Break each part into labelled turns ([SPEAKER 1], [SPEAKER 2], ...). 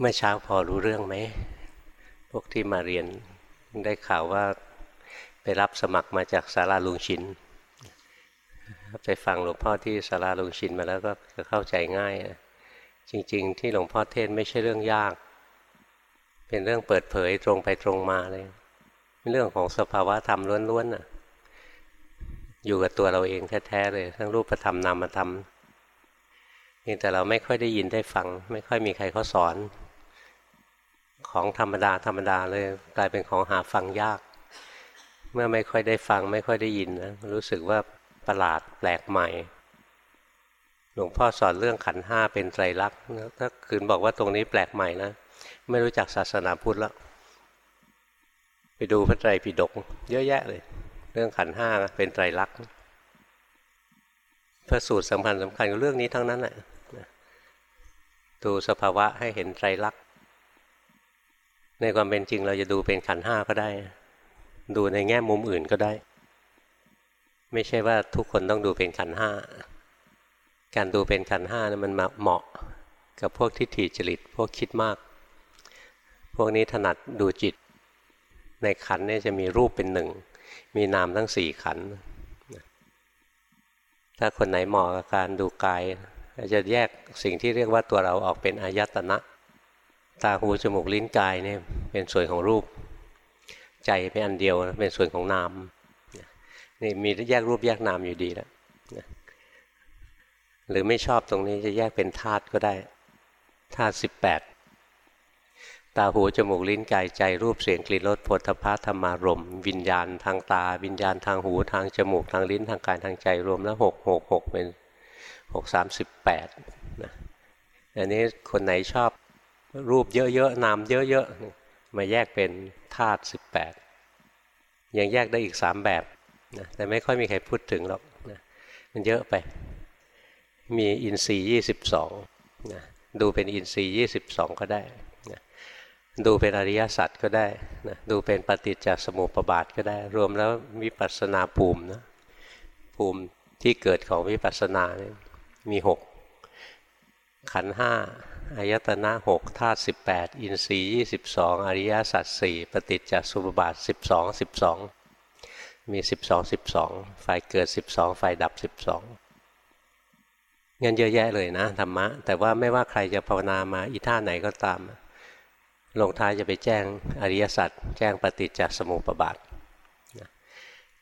[SPEAKER 1] เมื่อเช้าพอรู้เรื่องไหม พวกที่มาเรียนได้ข่าวว่าไปรับสมัครมาจากสาราลุงชิน ไปฟังหลวงพ่อที่สาราลุงชินมาแล้วก็เข้าใจง่าย จริง ๆ ที่หลวงพ่อเทศไม่ใช่เรื่องยาก เป็นเรื่องเปิดเผยตรงไปตรงมาเลยเป็นเรื่องของสภาวะธรรมล้วนๆน่ะ อยู่กับตัวเราเองแท้ๆเลย ทั้งรูปธรรมนามธรรมแต่เราไม่ค่อยได้ยินได้ฟัง ไม่ค่อยมีใครเขาสอน ของธรรมดาธรรมดาเลยกลายเป็นของหาฟังยาก เมื่อไม่ค่อยได้ฟังไม่ค่อยได้ยินนะรู้สึกว่าประหลาดแปลกใหม่ หลวงพ่อสอนเรื่องขันห้าเป็นไตรลักษณ์ถ้าคืนบอกว่าตรงนี้แปลกใหม่นะไม่รู้จักศาสนาพุทธแล้วไปดูพระไตรปิฎกเยอะแยะเลย เรื่องขันห้าเป็นไตรลักษณ์พระสูตรสำคัญสำคัญกับเรื่องนี้ทั้งนั้นแหละดูสภาวะให้เห็นไตรลักษณ์ ในความเป็นจริงเราจะดูเป็นขันห้าก็ได้ ดูในแง่มุมอื่นก็ได้ ไม่ใช่ว่าทุกคนต้องดูเป็นขันห้าการดูเป็นขันห้านะมันเหมาะกับพวกทิฏฐิจริต พวกคิดมาก พวกนี้ถนัดดูจิต ในขันนี่จะมีรูปเป็นหนึ่ง มีนามทั้งสี่ขัน ถ้าคนไหนเหมาะกับการดูกายจะแยกสิ่งที่เรียกว่าตัวเราออกเป็นอายตนะ ตาหูจมูกลิ้นกายเนี่ยเป็นส่วนของรูป ใจเป็นอันเดียวเป็นส่วนของนามนี่มีแยกรูปแยกนามอยู่ดีแล้วหรือไม่ชอบตรงนี้จะแยกเป็นธาตุก็ได้ธาตุสิบแปดตาหูจมูกลิ้นกายใจรูปเสียงกลิ่นรสผลพะธรรมารมวิญญาณทางตา วิญญาณทางหูทางจมูกทางลิ้นทางกายทางใจรวมแล้วหกหกหกเป็นหกสามสิบแปดนะอันนี้คนไหนชอบ รูปเยอะๆนามเยอะๆมาแยกเป็นธาตุสิบแปดยังแยกได้อีกสามแบบนะแต่ไม่ค่อยมีใครพูดถึงหรอกนะมันเยอะไป มีอินทรีย์ยี่สิบสองนะดูเป็นอินทรีย์ยี่สิบสองก็ได้นะดูเป็นอริยสัจก็ได้นะดูเป็นปฏิจจสมุปบาทก็ได้ รวมแล้ววิปัสสนาภูมินะภูมิที่เกิดของวิปัสสนาเนี่ยมีหกขันห้า อายตนะหกธาตุสิบแปดอินทรีย์ยี่สิบสองอริยสัจสี่ปฏิจจสุบาทสิบสองสิบสองมีสิบสองสิบสองฝ่ายเกิดสิบสองฝ่ายดับสิบสองเงินเยอะแยะเลยนะธรรมะ แต่ว่าไม่ว่าใครจะภาวนามาอีท่าไหนก็ตามลงท้ายจะไปแจ้งอริยสัจแจ้งปฏิจจสมุปบาท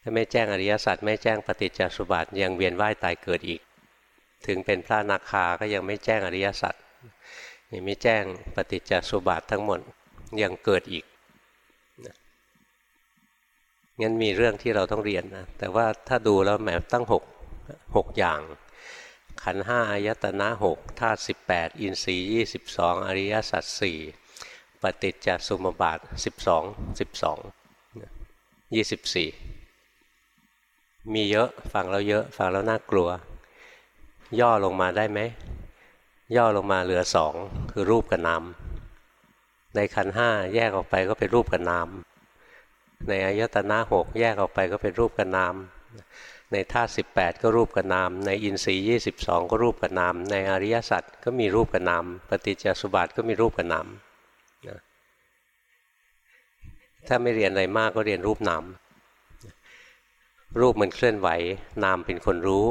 [SPEAKER 1] ถ้าไม่แจ้งอริยสัจไม่แจ้งปฏิจจสุบาทยังเวียนว่ายตายเกิดอีก ถึงเป็นพระนาคาก็ยังไม่แจ้งอริยสัจ ยังไม่แจ้งปฏิจจสุบาททั้งหมดยังเกิดอีกงั้นมีเรื่องที่เราต้องเรียนนะแต่ว่าถ้าดูแล้วแหมตั้งหกหกอย่าง ขันห้าอายตนะหกธาตุสิบแปดอินทรีย์ยี่สิบสองอริยสัจสี่ปฏิจจสมุปบาทสิบสองสิบสองยี่สิบสี่มีเยอะฟังแล้วเยอะฟังแล้วน่ากลัว ย่อลงมาได้ไหม ย่อลงมาเหลือสองคือรูปกับนามในขันห้าแยกออกไปก็เป็นรูปกับนามในอายตนะหกแยกออกไปก็เป็นรูปกับนามในธาตุสิบแปดก็รูปกับนาม ในอินทรีย์ยี่สิบสองก็รูปกับนาม ในอริยสัจก็มีรูปกับนาม ปฏิจจสุบาทก็มีรูปกับนามถ้าไม่เรียนอะไรมากก็เรียนรูปนาม รูปมันเคลื่อนไหวนามเป็นคนรู้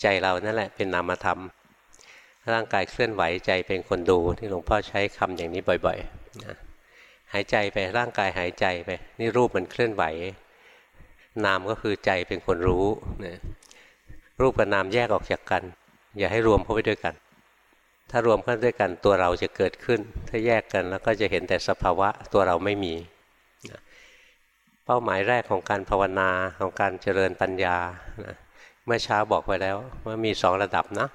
[SPEAKER 1] ใจเรานั่นแหละเป็นนามธรรม ร่างกายเคลื่อนไหวใจเป็นคนดูที่หลวงพ่อใช้คำอย่างนี้บ่อยๆนะหายใจไปร่างกายหายใจไป นี่รูปมันเคลื่อนไหว นามก็คือใจเป็นคนรู้นะรูปกับนามแยกออกจากกัน อย่าให้รวมเข้าไปด้วยกัน ถ้ารวมเข้าด้วยกันตัวเราจะเกิดขึ้น ถ้าแยกกันแล้วก็จะเห็นแต่สภาวะตัวเราไม่มีนะเป้าหมายแรกของการภาวนาของการเจริญปัญญานะเมื่อเช้าบอกไปแล้วว่ามีสองระดับนะ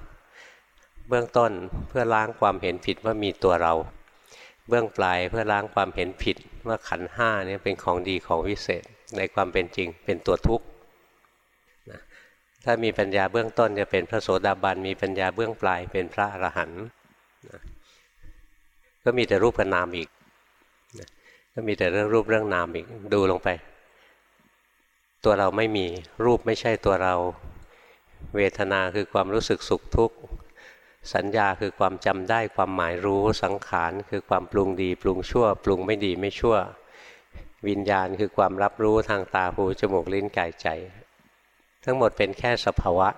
[SPEAKER 1] เบื้องต้นเพื่อล้างความเห็นผิดว่ามีตัวเรา เบื้องปลายเพื่อล้างความเห็นผิดว่าขันห้านี่เป็นของดีของวิเศษในความเป็นจริงเป็นตัวทุกข์ถ้ามีปัญญาเบื้องต้นจะเป็นพระโสดาบันมีปัญญาเบื้องปลายเป็นพระอรหันต์ก็มีแต่รูปกับนามอีกก็มีแต่เรื่องรูปเรื่องนามอีกดูลงไป ตัวเราไม่มีรูปไม่ใช่ตัวเรา เวทนาคือความรู้สึกสุขทุกข์ สัญญาคือความจำได้ความหมายรู้สังขารคือความปรุงดี ปรุงชั่ว ปรุงไม่ดีไม่ชั่ว วิญญาณคือความรับรู้ทางตาหูจมูกลิ้นกายใจ ทั้งหมดเป็นแค่สภาวะ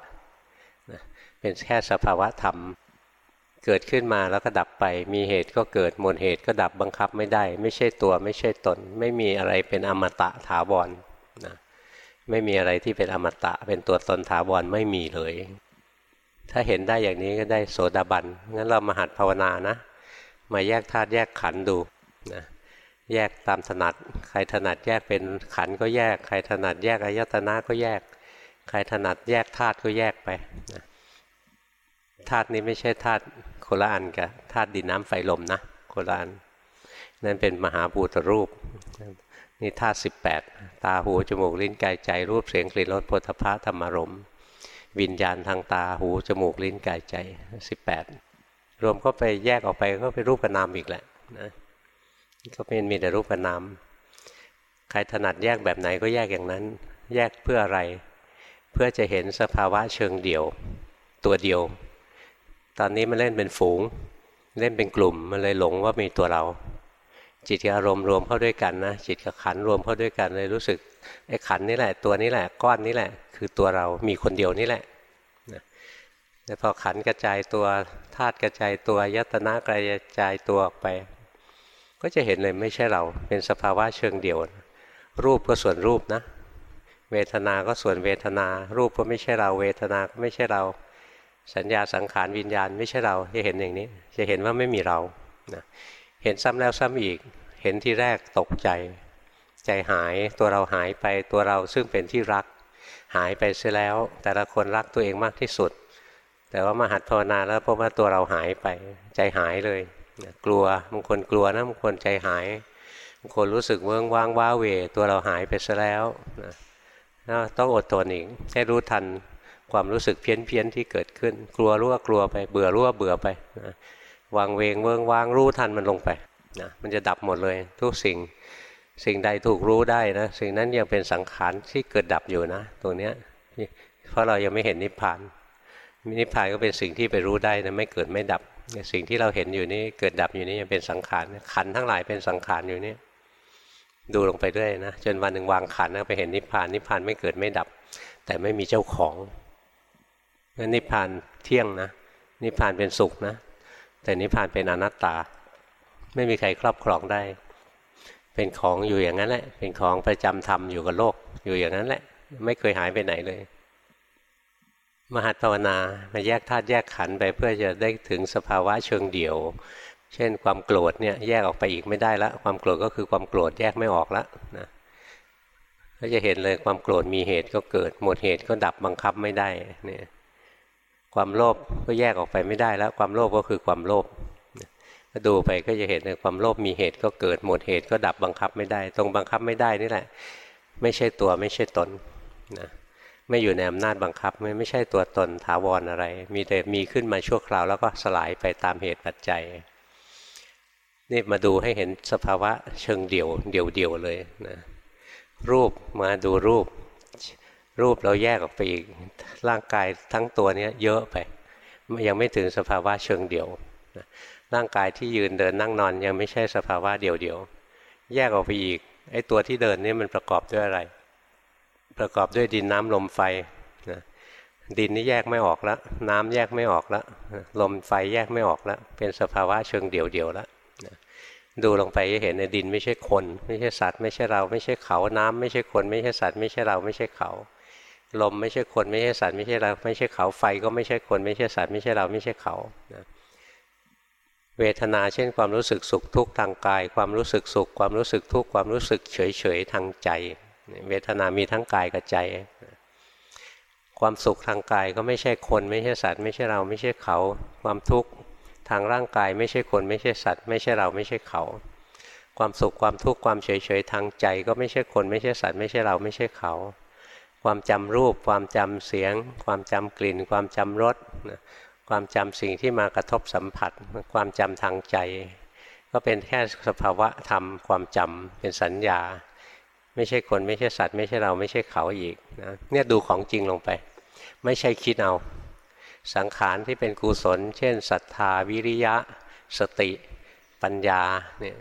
[SPEAKER 1] เป็นแค่สภาวะธรรม เกิดขึ้นมาแล้วก็ดับไป มีเหตุก็เกิดหมดเหตุก็ดับบังคับไม่ได้ ไม่ใช่ตัวไม่ใช่ตน ไม่มีอะไรเป็นอมตะถาวรนะไม่มีอะไรที่เป็นอมตะเป็นตัวตนถาวรไม่มีเลย ถ้าเห็นได้อย่างนี้ก็ได้โสดาบัน งั้นเรามาหัดภาวนานะ มาแยกธาตุแยกขันดูนะ แยกตามถนัด ใครถนัดแยกเป็นขันก็แยก ใครถนัดแยกอายตนะก็แยก ใครถนัดแยกธาตุก็แยกไปนะธาตุนี้ไม่ใช่ธาตุโคละอันกับธาตุดินน้ำไฟลมนะโคละอัน นั่นเป็นมหาบูตรูป นี่ธาตุสิบแปดตาหูจมูกลิ้นกายใจรูปเสียงกลิ่นรสพุทธะธรรมารมณ์ วิญญาณทางตาหู จมูกลิ้นกายใจ 18 รวมก็ไปแยกออกไปก็เป็นรูปกับนามอีกแหละนะก็เป็นมีแต่รูปกับนามใครถนัดแยกแบบไหนก็แยกอย่างนั้น แยกเพื่ออะไร เพื่อจะเห็นสภาวะเชิงเดี่ยว ตัวเดียว ตอนนี้มันเล่นเป็นฝูง เล่นเป็นกลุ่มมันเลยหลงว่ามีตัวเรา จิตกับอารมณ์รวมเข้าด้วยกันนะจิตกับขันรวมเข้าด้วยกันเลยรู้สึกไอ้ขันนี่แหละ ตัวนี้แหละก้อนนี้แหละ คือตัวเรามีคนเดียวนี่แหละแต่พอขันกระจายตัวธาตุกระจายตัวยตนะกระจายตัวออกไป ก็จะเห็นเลยไม่ใช่เรา เป็นสภาวะเชิงเดียว รูปก็ส่วนรูปนะ เวทนา ก็ส่วนเวทนา รูปก็ไม่ใช่เรา เวทนา ก็ไม่ใช่เรา สัญญาสังขารวิญญาณ ไม่ใช่เราจะเห็นอย่างนี้ จะเห็นว่าไม่มีเรานะเห็นซ้ำแล้วซ้ำอีก เห็นที่แรกตกใจ ใจหายตัวเราหายไปตัวเราซึ่งเป็นที่รัก หายไปเสียแล้ว แต่ละคนรักตัวเองมากที่สุด แต่ว่ามาหัดภาวนาแล้วพบว่าตัวเราหายไปใจหายเลย กลัวบางคนกลัวนะบางคนใจหายบางคนรู้สึกเวิ้งว้างว้าเวตัวเราหายไปซะแล้วนะต้องอดทนอีกให้รู้ทันความรู้สึกเพี้ยนเพี้ยนที่เกิดขึ้น กลัวรู้ว่ากลัวไปเบื่อรู้ว่าเบื่อไปนะวางเวงเวิ้งว้างรู้ทันมันลงไปนะมันจะดับหมดเลยทุกสิ่ง สิ่งใดถูกรู้ได้นะสิ่งนั้นยังเป็นสังขารที่เกิดดับอยู่นะตรงเนี้ยเพราะเรายังไม่เห็นนิพพานนิพพานก็เป็นสิ่งที่ไปรู้ได้นะไม่เกิดไม่ดับสิ่งที่เราเห็นอยู่นี่เกิดดับอยู่นี่ยังเป็นสังขารขันทั้งหลายเป็นสังขารอยู่นี่ดูลงไปด้วยนะจนวันหนึ่งวางขันนะไปเห็นนิพพานนิพพานไม่เกิดไม่ดับ แต่ไม่มีเจ้าของนั้นนิพพานเที่ยงนะ นิพพานเป็นสุขนะ แต่นิพพานเป็นอนัตตา ไม่มีใครครอบครองได้ เป็นของอยู่อย่างนั้นแหละ เป็นของประจำธรรมอยู่กับโลก อยู่อย่างนั้นแหละ ไม่เคยหายไปไหนเลย มหัตภาวนามาแยกธาตุแยกขันไปเพื่อจะได้ถึงสภาวะเชิงเดี่ยว เช่นความโกรธเนี่ยแยกออกไปอีกไม่ได้ละ ความโกรธก็คือความโกรธแยกไม่ออกละนะก็จะเห็นเลยความโกรธมีเหตุก็เกิด หมดเหตุก็ดับบังคับไม่ได้เนี่ยความโลภก็แยกออกไปไม่ได้แล้ว ความโลภก็คือความโลภ ดูไปก็จะเห็นในความโลภมีเหตุก็เกิดหมดเหตุก็ดับบังคับไม่ได้ ตรงบังคับไม่ได้นี่แหละ ไม่ใช่ตัวไม่ใช่ตนนะไม่อยู่ในอำนาจบังคับไม่ไม่ใช่ตัวตนถาวรออะไร มีแต่มีขึ้นมาชั่วคราวแล้วก็สลายไปตามเหตุปัจจัยนี่มาดูให้เห็นสภาวะเชิงเดี่ยวเดี่ยวเดียวเลยนะรูปมาดูรูป รูปเราแยกออกไปอีกร่างกายทั้งตัวนี้เยอะไป ยังไม่ถึงสภาวะเชิงเดี่ยวนะ ร่างกายที่ยืนเดินนั่งนอนยังไม่ใช่สภาวะเดียวๆ แยกออกไปอีกไอ้ตัวที่เดินนี่มันประกอบด้วยอะไร ประกอบด้วยดินน้ำลมไฟนะดินนี่แยกไม่ออกแล้วน้ำแยกไม่ออกแล้วลมไฟแยกไม่ออกแล้วเป็นสภาวะเชิงเดี่ยวๆแล้วดูลงไปจะเห็นในดินไม่ใช่คน ไม่ใช่สัตว์ไม่ใช่เราไม่ใช่เขาน้ำไม่ใช่คน ไม่ใช่สัตว์ไม่ใช่เราไม่ใช่เขา ลมไม่ใช่คนไม่ใช่สัตว์ไม่ใช่เราไม่ใช่เขาไฟก็ไม่ใช่คน ไม่ใช่สัตว์ไม่ใช่เราไม่ใช่เขานะ เวทนาเช่นความรู้สึกสุขทุกข์ทางกาย ความรู้สึกสุข ความรู้สึกทุกข์ความรู้สึกเฉยเฉยทางใจ เวทนามีทั้งกายกับใจ ความสุขทางกายก็ไม่ใช่คน ไม่ใช่สัตว์ ไม่ใช่เราไม่ใช่เขา ความทุกข์ทางร่างกายไม่ใช่คนไม่ใช่สัตว์ ไม่ใช่เราไม่ใช่เขา ความสุขความทุกข์ความเฉยเฉยทางใจ ก็ไม่ใช่คนไม่ใช่สัตว์ ไม่ใช่เราไม่ใช่เขา ความจำรูป ความจำเสียง ความจำกลิ่น ความจำรส ความจำสิ่งที่มากระทบสัมผัส ความจำทางใจ ก็เป็นแค่สภาวะธรรมความจำเป็นสัญญา ไม่ใช่คนไม่ใช่สัตว์ ไม่ใช่เราไม่ใช่เขาอีกนะเนี่ยดูของจริงลงไป ไม่ใช่คิดเอา สังขารที่เป็นกุศล เช่นศรัทธาวิริยะ สติปัญญาเนี่ย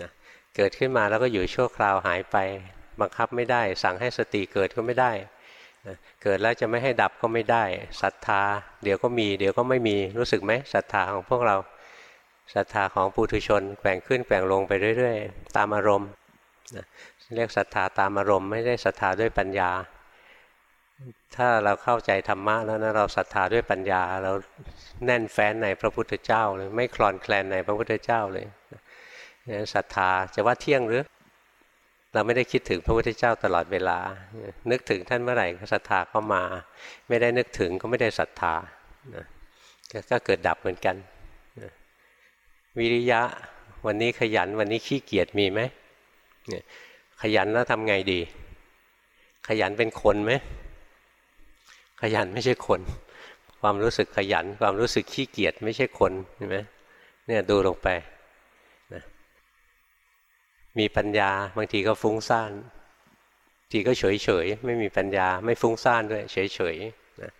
[SPEAKER 1] นะเกิดขึ้นมาแล้วก็อยู่ชั่วคราวหายไป บังคับไม่ได้ สั่งให้สติเกิดก็ไม่ได้ เกิดแล้วจะไม่ให้ดับก็ไม่ได้ศรัทธา เดี๋ยวก็มี เดี๋ยวก็ไม่มีรู้สึกไหมศรัทธาของพวกเราศรัทธาของปุถุชนแกว่งขึ้นแกว่งลงไปเรื่อย ๆ ตามอารมณ์นะเรียกศรัทธาตามอารมณ์ไม่ได้ศรัทธาด้วยปัญญา ถ้าเราเข้าใจธรรมะแล้วนะเราศรัทธาด้วยปัญญา เราแน่นแฟ้นในพระพุทธเจ้าเลยไม่คลอนแคลนในพระพุทธเจ้าเลยศรัทธาจะว่าเที่ยงหรือ เราไม่ได้คิดถึงพระพุทธเจ้าตลอดเวลา นึกถึงท่านเมื่อไหร่ศรัทธาก็มา ไม่ได้นึกถึงก็ไม่ได้ศรัทธาก็เกิดดับเหมือนกัน วิริยะวันนี้ขยันวันนี้ขี้เกียจมีไหมขยันแล้วทำไงดี ขยันเป็นคนไหมขยันไม่ใช่คน ความรู้สึกขยัน ความรู้สึกขี้เกียจไม่ใช่คนเห็นไหมเนี่ยดูลงไป มีปัญญา บางทีก็ฟุ้งซ่านทีก็เฉยเฉยไม่มีปัญญาไม่ฟุ้งซ่านด้วยเฉยเฉยนะ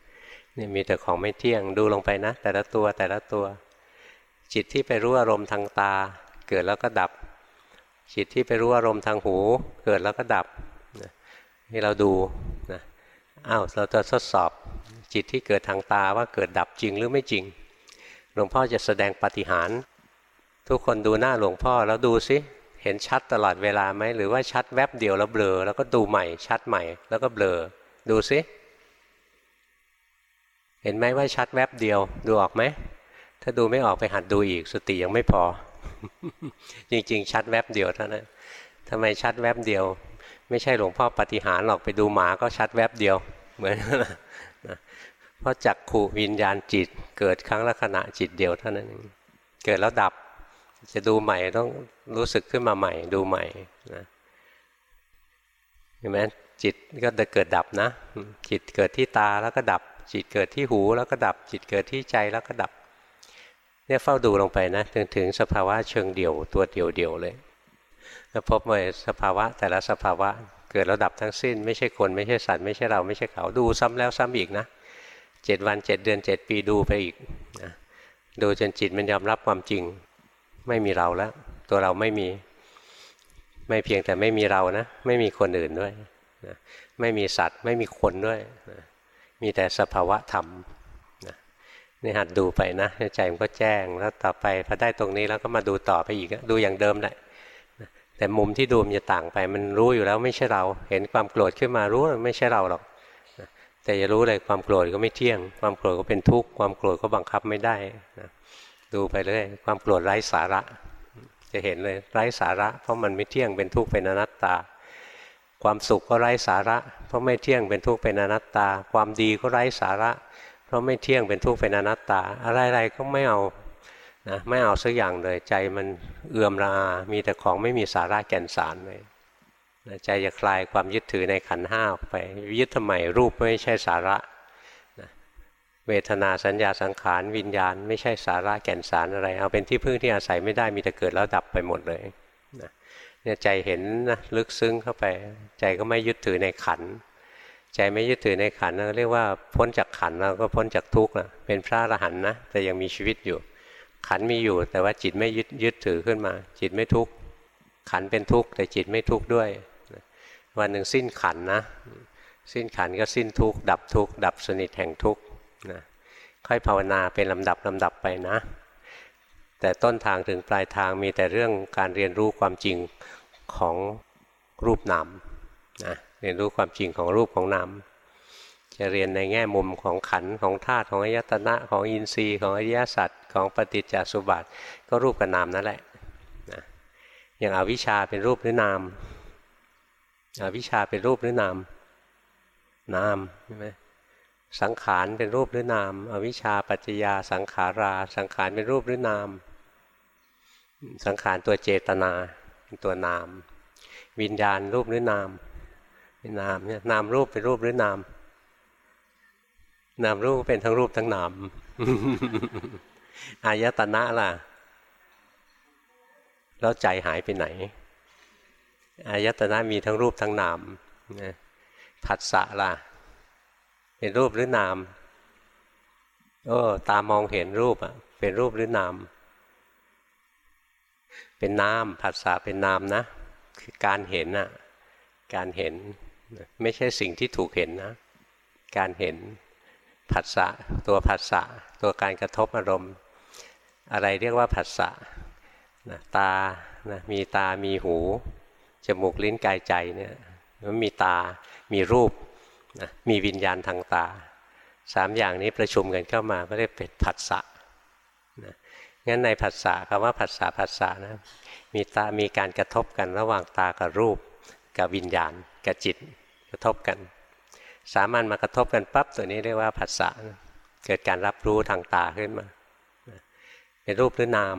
[SPEAKER 1] นี่มีแต่ของไม่เที่ยงดูลงไปนะ แต่ละตัวแต่ละตัว จิตที่ไปรู้อารมณ์ทางตา เกิดแล้วก็ดับ จิตที่ไปรู้อารมณ์ทางหู เกิดแล้วก็ดับนี่เราดูนะอ้าวเราจะทดสอบจิตที่เกิดทางตาว่าเกิดดับจริงหรือไม่จริง หลวงพ่อจะแสดงปฏิหาร ทุกคนดูหน้าหลวงพ่อแล้วดูสิ เห็นชัดตลอดเวลาไหมหรือว่าชัดแวบเดียวแล้วเบลอ แล้วก็ดูใหม่ ชัดใหม่ แล้วก็เบลอ ดูสิเห็นไหมว่าชัดแวบเดียว ดูออกไหมถ้าดูไม่ออกไปหัดดูอีกสติยังไม่พอ จริงๆ ชัดแวบเดียวเท่านั้นทำไมชัดแวบเดียว ไม่ใช่หลวงพ่อปฏิหารหรอกไปดูหมาก็ชัดแวบเดียว เหมือนนะเพราะจักขูวิญญาณจิต เกิดครั้งละขณะจิตเดียวเท่านั้นเองเกิดแล้วดับ จะดูใหม่ต้องรู้สึกขึ้นมาใหม่ดูใหม่นะเห็นไหมจิตก็จะเกิดดับนะ จิตเกิดที่ตาแล้วก็ดับ จิตเกิดที่หูแล้วก็ดับ จิตเกิดที่ใจแล้วก็ดับ เนี่ยเฝ้าดูลงไปนะถึงถึงสภาวะเชิงเดี่ยวตัวเดี่ยวเดียวเลยแล้วพบว่าสภาวะแต่ละสภาวะเกิดแล้วดับทั้งสิ้น ไม่ใช่คนไม่ใช่สัตว์ไม่ใช่เราไม่ใช่เขาดูซ้ำแล้วซ้ำอีกนะเจ็ดวันเจ็ดเดือนเจ็ดปีดูไปอีกนะดูจนจิตมันยอมรับความจริง ไม่มีเราแล้ว ตัวเราไม่มี ไม่เพียงแต่ไม่มีเรานะ ไม่มีคนอื่นด้วยนะไม่มีสัตว์ ไม่มีคนด้วยนะมีแต่สภาวะธรรมนะนี่หัดดูไปนะใจมันก็แจ้งแล้วต่อไปพอได้ตรงนี้แล้วก็มาดูต่อไปอีกดูอย่างเดิมแหละแต่มุมที่ดูมันจะต่างไป มันรู้อยู่แล้วไม่ใช่เรา เห็นความโกรธขึ้นมารู้ไม่ใช่เราหรอกแต่อย่ารู้เลยความโกรธก็ไม่เที่ยง ความโกรธก็เป็นทุกข์ความโกรธก็บังคับไม่ได้นะ ดูไปเรื่อยความโกรธไร้สาระ จะเห็นเลยไร้สาระ เพราะมันไม่เที่ยงเป็นทุกข์เป็นอนัตตา ความสุขก็ไร้สาระ เพราะไม่เที่ยงเป็นทุกข์เป็นอนัตตา ความดีก็ไร้สาระ เพราะไม่เที่ยงเป็นทุกข์เป็นอนัตตา อะไรๆก็ไม่เอานะไม่เอาสักอย่างเลยใจมันเอื่อมรามีแต่ของไม่มีสาระแก่นสารเลยใจจะคลายความยึดถือในขันห้าออกไปยึดทำไมรูปไม่ใช่สาระ เวทนาสัญญาสังขารวิญญาณ ไม่ใช่สาระแก่นสารอะไร เอาเป็นที่พึ่งที่อาศัยไม่ได้มีแต่เกิดแล้วดับไปหมดเลยนะเนี่ยใจเห็นนะลึกซึ้งเข้าไป ใจก็ไม่ยึดถือในขัน ใจไม่ยึดถือในขันเรียกว่าพ้นจากขันแล้วก็พ้นจากทุกข์เป็นพระอรหันต์นะแต่ยังมีชีวิตอยู่ ขันมีอยู่ แต่ว่าจิตไม่ยึดยึดถือขึ้นมา จิตไม่ทุกข์ขันเป็นทุกข์แต่จิตไม่ทุกข์ด้วย วันหนึ่งสิ้นขันนะ สิ้นขันก็สิ้นทุกข์ดับทุกข์ดับสนิทแห่งทุกข์ นะค่อยภาวนาเป็นลำดับลำดับไปนะ แต่ต้นทางถึงปลายทางมีแต่เรื่องการเรียนรู้ความจริงของรูปนามนะเรียนรู้ความจริงของรูปของนามจะเรียนในแง่มุมของขันของธาตุของอายตนะของอินทรีย์ของอริยสัจของปฏิจจสุบัติก็รูปกับนามนั่นแหละนะอย่างอาวิชชาเป็นรูปหรือนามอวิชชาเป็นรูปหรือนามนามใช่ไหม สังขารเป็นรูปหรือนาม อวิชชาปัจจยาสังขารา สังขารเป็นรูปหรือนาม สังขารตัวเจตนาเป็นตัวนาม วิญญาณรูปหรือนามเป็นนามเนี่ยนามรูปเป็นรูปหรือนาม นามรูปเป็นทั้งรูปทั้งนามอายตนะล่ะ แล้วใจหายไปไหน อายตนะมีทั้งรูปทั้งนามผัสสะล่ะ เป็นรูปหรือนามโอ้ตามองเห็นรูปอะ เป็นรูปหรือนาม เป็นนามผัสสะเป็นนามนะ คือการเห็นอะ การเห็น ไม่ใช่สิ่งที่ถูกเห็นนะ การเห็นผัสสะตัวผัสสะตัวการกระทบอารมณ์ อะไรเรียกว่าผัสสะนะตานะมีตามีหู จมูกลิ้นกายใจเนี่ยมันมีตา มีรูป นะมีวิญญาณทางตาสามอย่างนี้ประชุมกันเข้ามาก็เรียกเป็นผัสสะนะงั้นในผัสสะคำว่าผัสสะผัสสะนะมีตามีการกระทบกันระหว่างตากับรูป กับวิญญาณกับจิตกระทบกัน สามัญมากระทบกันปั๊บตัวนี้เรียกว่าผัสสะเกิดการรับรู้ทางตาขึ้นมา เป็นรูปหรือนาม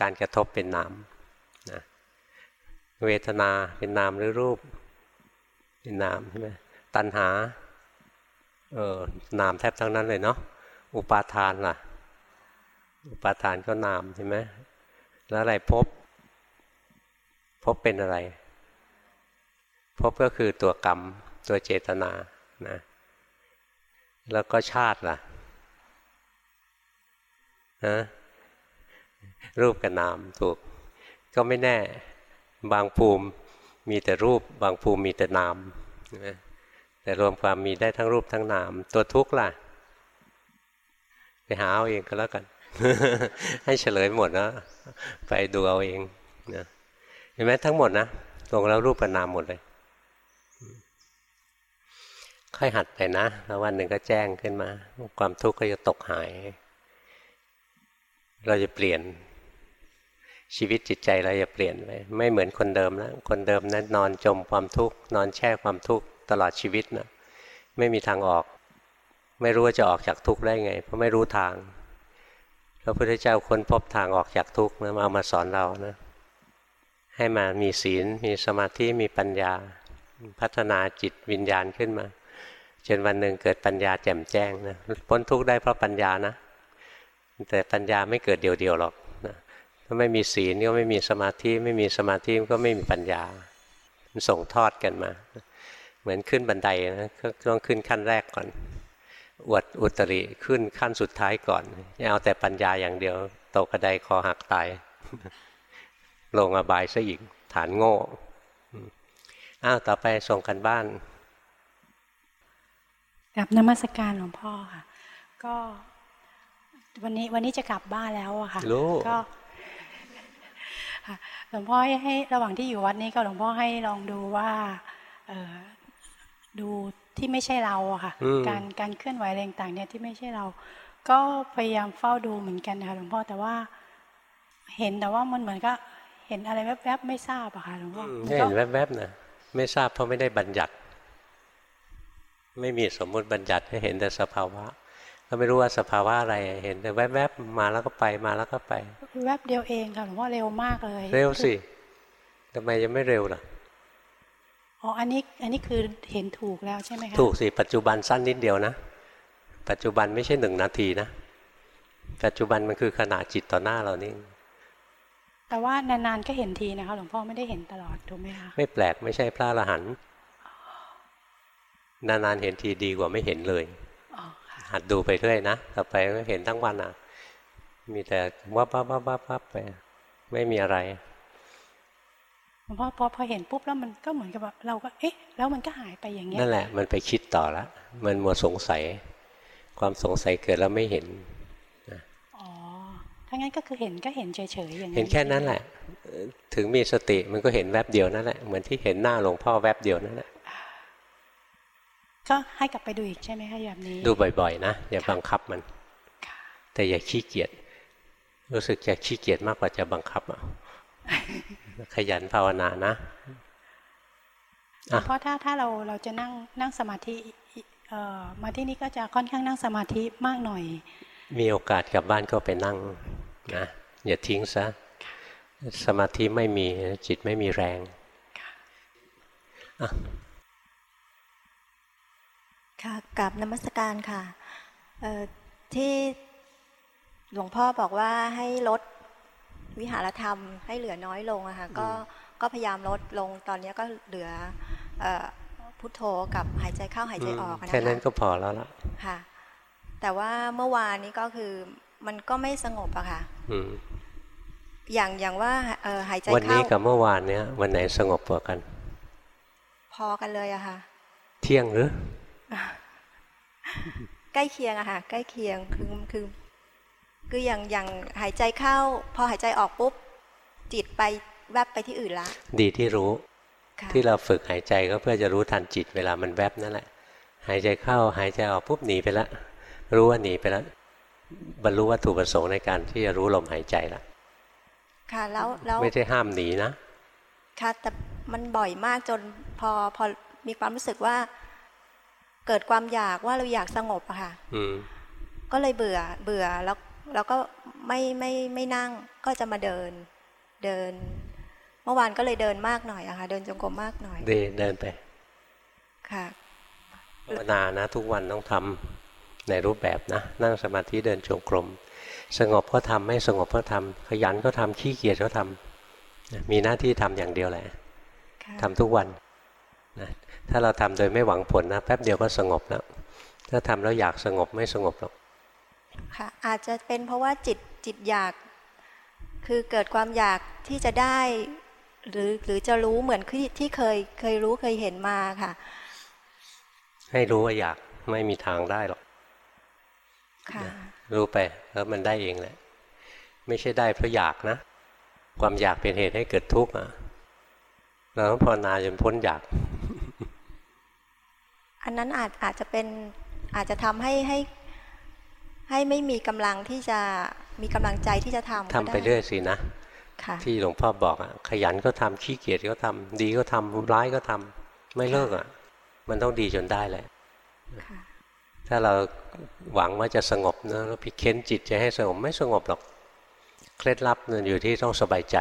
[SPEAKER 1] การกระทบเป็นนามนะเวทนาเป็นนามหรือรูป เป็นนามใช่ไหมตัณหาเออนามแทบทั้งนั้นเลยเนาะอุปาทานล่ะ อุปาทานก็นามใช่ไหมแล้วอะไรพบพบเป็นอะไร พบก็คือตัวกรรมตัวเจตนานะแล้วก็ชาติล่ะนะรูปกับนามถูก ก็ไม่แน่บางภูมิ มีแต่รูปบางภูมิมีแต่นามนะแต่รวมความมีได้ทั้งรูปทั้งนาม ตัวทุกข์ล่ะ ไปหาเอาเองก็แล้วกัน ให้เฉลยหมดนะไปดูเอาเองนะเห็นไหมทั้งหมดนะตรงแล้วรูปกับนามหมดเลย ค่อยหัดไปนะ แล้ววันหนึ่งก็แจ้งขึ้นมา ความทุกข์ก็จะตกหาย เราจะเปลี่ยน ชีวิตจิตใจเราจะเปลี่ยนไปไม่เหมือนคนเดิมแล้วคนเดิมนั้นนอนจมความทุกข์นอนแช่ความทุกข์ตลอดชีวิตนะไม่มีทางออก ไม่รู้ว่าจะออกจากทุกข์ได้ไง เพราะไม่รู้ทางพระพุทธเจ้าค้นพบทางออกจากทุกข์นะมาเอามาสอนเรานะให้มามีศีล มีสมาธิมีปัญญา พัฒนาจิตวิญญาณขึ้นมาจนวันหนึ่งเกิดปัญญาแจ่มแจ้งนะพ้นทุกข์ได้เพราะปัญญานะ แต่ปัญญาไม่เกิดเดียวๆหรอก ถ้าไม่มีศีลก็ไม่มีสมาธิไม่มีสมาธิก็ไม่มีปัญญา มันส่งทอดกันมา เหมือนขึ้นบันไดนะก็ต้องขึ้นขั้นแรกก่อน อวดอุตริขึ้นขั้นสุดท้ายก่อนอย่าเอาแต่ปัญญาอย่างเดียวตกกระไดคอหักตาย ลงอบายซะอีกฐานโง่อ้าวต่อไปส่งกันบ้าน
[SPEAKER 2] กับนมัสการหลวงพ่อค่ะ ก็ วันนี้วันนี้จะกลับบ้านแล้วอะค่ะก็ หลวงพ่อให้ระหว่างที่อยู่วัดนี้ก็หลวงพ่อให้ลองดูว่าดูที่ไม่ใช่เราอะค่ะ การการเคลื่อนไหวแรงต่างเนี่ยที่ไม่ใช่เรา ก็พยายามเฝ้าดูเหมือนกันค่ะหลวงพ่อแต่ว่า เห็นแต่ว่ามันเหมือนก็เห็นอะไรแวบๆไม่ทราบอะค่ะหลวงพ่อ
[SPEAKER 1] เห็นแวบๆนะไม่ทราบเพราะไม่ได้บัญญัติ ไม่มีสมมุติบัญญัติให้เห็นแต่สภาวะ ก็ไม่รู้ว่าสภาวะอะไรเห็นแต่แวบๆมาแล้วก็ไปมาแล้วก็ไป
[SPEAKER 2] แวบเดียวเองค่ะหลวงพ่อเร็วมากเลย
[SPEAKER 1] เร็วสิทำไมยังไม่เร็วล่ะ
[SPEAKER 2] อ๋ออันนี้อันนี้คือเห็นถูกแล้วใช่ไหมคะ
[SPEAKER 1] ถูกสิปัจจุบันสั้นนิดเดียวนะ ปัจจุบันไม่ใช่หนึ่งนาทีนะ ปัจจุบันมันคือขณะจิตต่อหน้าเรานี่
[SPEAKER 2] แต่ว่านานๆก็เห็นทีนะคะหลวงพ่อไม่ได้เห็นตลอดถูกไหมคะ
[SPEAKER 1] ไม่แปลกไม่ใช่พระอรหันต์นานๆเห็นทีดีกว่าไม่เห็นเลย หัดดูไปเรื่อยนะต่อไปไม่เห็นทั้งวันอะ มีแต่วับวับวับวับวับไป ไม่มีอะไร
[SPEAKER 2] พอพอพอเห็นปุ๊บแล้วมันก็เหมือนกับแบบเราก็เอ๊ะ แล้วมันก็หายไปอย่างเงี้ย
[SPEAKER 1] นั่นแหละมันไปคิดต่อละมันมัวสงสัย ความสงสัยเกิดแล้วไม่เห็น
[SPEAKER 2] อ๋อถ้างั้นก็คือเห็นก็เห็นเฉยๆอย่างนี้
[SPEAKER 1] เห็นแค่นั้นแหละ ถึงมีสติมันก็เห็นแวบเดียวนั่นแหละเหมือนที่เห็นหน้าหลวงพ่อแวบเดียวนั่นแหละ
[SPEAKER 2] ก็ให้กลับไปดูอีกใช่ไหมคะแบบนี้
[SPEAKER 1] ดูบ่อยๆ นะอย่าบังคับมัน แต่อย่าขี้เกียจรู้สึกจะขี้เกียจมากกว่าจะบังคับอะขยันภาวนานะ
[SPEAKER 2] เพราะถ้าถ้าเราเราจะนั่งนั่งสมาธิเอ่อมาที่นี่ก็จะค่อนข้างนั่งสมาธิมากหน่อย
[SPEAKER 1] มีโอกาสกลับบ้านก็ไปนั่งนะอย่าทิ้งซะสมาธิไม่มีจิตไม่มีแรง
[SPEAKER 3] ค่ะกับนมัสการค่ะที่หลวงพ่อบอกว่าให้ลดวิหารธรรมให้เหลือน้อยลงอะค่ะก็ก็พยายามลดลงตอนนี้ก็เหลือพุทโธกับหายใจเข้าหายใจออกนะคะ
[SPEAKER 1] แค่นั้นก็พอแล้วล่ะ
[SPEAKER 3] ค่ะ แต่ว่าเมื่อวานนี้ก็คือมันก็ไม่สงบอะค่ะ
[SPEAKER 1] อืม
[SPEAKER 3] อย่างอย่างว่าเออหายใจ
[SPEAKER 1] วัน
[SPEAKER 3] เข้า
[SPEAKER 1] นี้กับเมื่อวานเนี้ยวันไหนสงบกว่ากัน
[SPEAKER 3] พอกันเลยอะค่ะ
[SPEAKER 1] เที่ยงหรือ
[SPEAKER 3] ใกล้เคียงอะค่ะ ใกล้เคียงคือคือคืออย่างอย่างหายใจเข้า พอหายใจออกปุ๊บ จิตไปแวบไปที่อื่นละ
[SPEAKER 1] ดีที่รู้
[SPEAKER 3] ค่ะ
[SPEAKER 1] ที่เราฝึกหายใจก็เพื่อจะรู้ทันจิตเวลามันแวบนั่นแหละ หายใจเข้าหายใจออกปุ๊บหนีไปละรู้ว่าหนีไปแล้วบรรลุวัตถุประสงค์ในการที่จะรู้ลมหายใจละ
[SPEAKER 3] ค่ะแล้วแล้ว
[SPEAKER 1] ไม่ใช่ห้ามหนีนะ
[SPEAKER 3] ค่ะแต่มันบ่อยมากจนพอพอมีความรู้สึกว่า เกิดความอยากว่าเราอยากสงบอะค่ะ
[SPEAKER 1] อืม
[SPEAKER 3] ก็เลยเบื่อเบื่อแล้วแล้วก็ไม่ไม่ไม่นั่งก็จะมาเดินเดิน เมื่อวานก็เลยเดินมากหน่อยอะค่ะ เดินจงกรมมากหน่อย
[SPEAKER 1] เดินเดินไป
[SPEAKER 3] ค่ะ
[SPEAKER 1] ภาวนานะ ทุกวันต้องทำในรูปแบบนะ นั่งสมาธิเดินจงกรมสงบก็ทำไม่สงบก็ทำขยันก็ทำขี้เกียจก็ทำมีหน้าที่ทำอย่างเดียวแหละ
[SPEAKER 3] ค่ะ
[SPEAKER 1] ทำทุกวันนะ ถ้าเราทำโดยไม่หวังผลนะแป๊บเดียวก็สงบแล้วถ้าทำแล้วอยากสงบไม่สงบหรอก
[SPEAKER 3] ค่ะ อาจจะเป็นเพราะว่าจิตจิตอยาก คือเกิดความอยากที่จะได้ หรือหรือจะรู้เหมือนที่ที่เคยเคยรู้เคยเห็นมาค่ะ
[SPEAKER 1] ให้รู้ว่าอยากไม่มีทางได้หรอก
[SPEAKER 3] ค่ะ
[SPEAKER 1] รู้ไปแล้วมันได้เองแหละ ไม่ใช่ได้เพราะอยากนะ ความอยากเป็นเหตุให้เกิดทุกข์อะเราต้องภาวนาจนพ้นอยาก
[SPEAKER 3] อันนั้นอาจอาจจะเป็นอาจจะทำให้ให้ให้ไม่มีกำลังที่จะมีกำลังใจที่จะทำก็
[SPEAKER 1] ทำไป
[SPEAKER 3] ด้
[SPEAKER 1] เรื่อยสินะ
[SPEAKER 3] ค่ะ
[SPEAKER 1] ที่หลวงพ่อบอกอะขยันก็ทำขี้เกียจก็ทำดีก็ทำร้ายก็ทำไม่เลิกอะ มันต้องดีจนได้แหละ
[SPEAKER 3] ค่ะ
[SPEAKER 1] ถ้าเราหวังว่าจะสงบนะแล้วพิเค้นจิตจะให้สงบไม่สงบหรอกเคล็ดลับมันอยู่ที่ต้องสบายใจ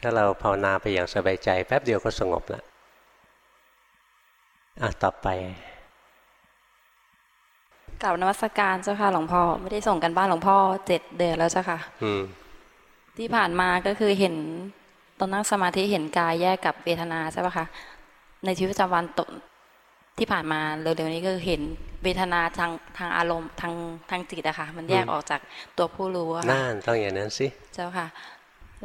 [SPEAKER 1] ถ้าเราภาวนาไปอย่างสบายใจ แป๊บเดียวก็สงบแล้ว อะต่อไป
[SPEAKER 4] กล่าวนมัสการเจ้าค่ะหลวงพ่อไม่ได้ส่งกันบ้านหลวงพ่อเจ็ดเดือนแล้วเจ้าค่ะ
[SPEAKER 1] อืม
[SPEAKER 4] ที่ผ่านมาก็คือเห็นตอนนั่งสมาธิเห็นกายแยกกับเวทนาใช่ปะคะในชีวิตประจำวันตที่ผ่านมาเร็วๆนี้ก็คือเห็นเวทนาทางทางอารมณ์ทางทางจิตอะค่ะมันแยก
[SPEAKER 1] อืม
[SPEAKER 4] ออกจากตัวผู้รู้อะค่ะ
[SPEAKER 1] น่านต้องอย่างนั้นสิ
[SPEAKER 4] เจ้าค่ะ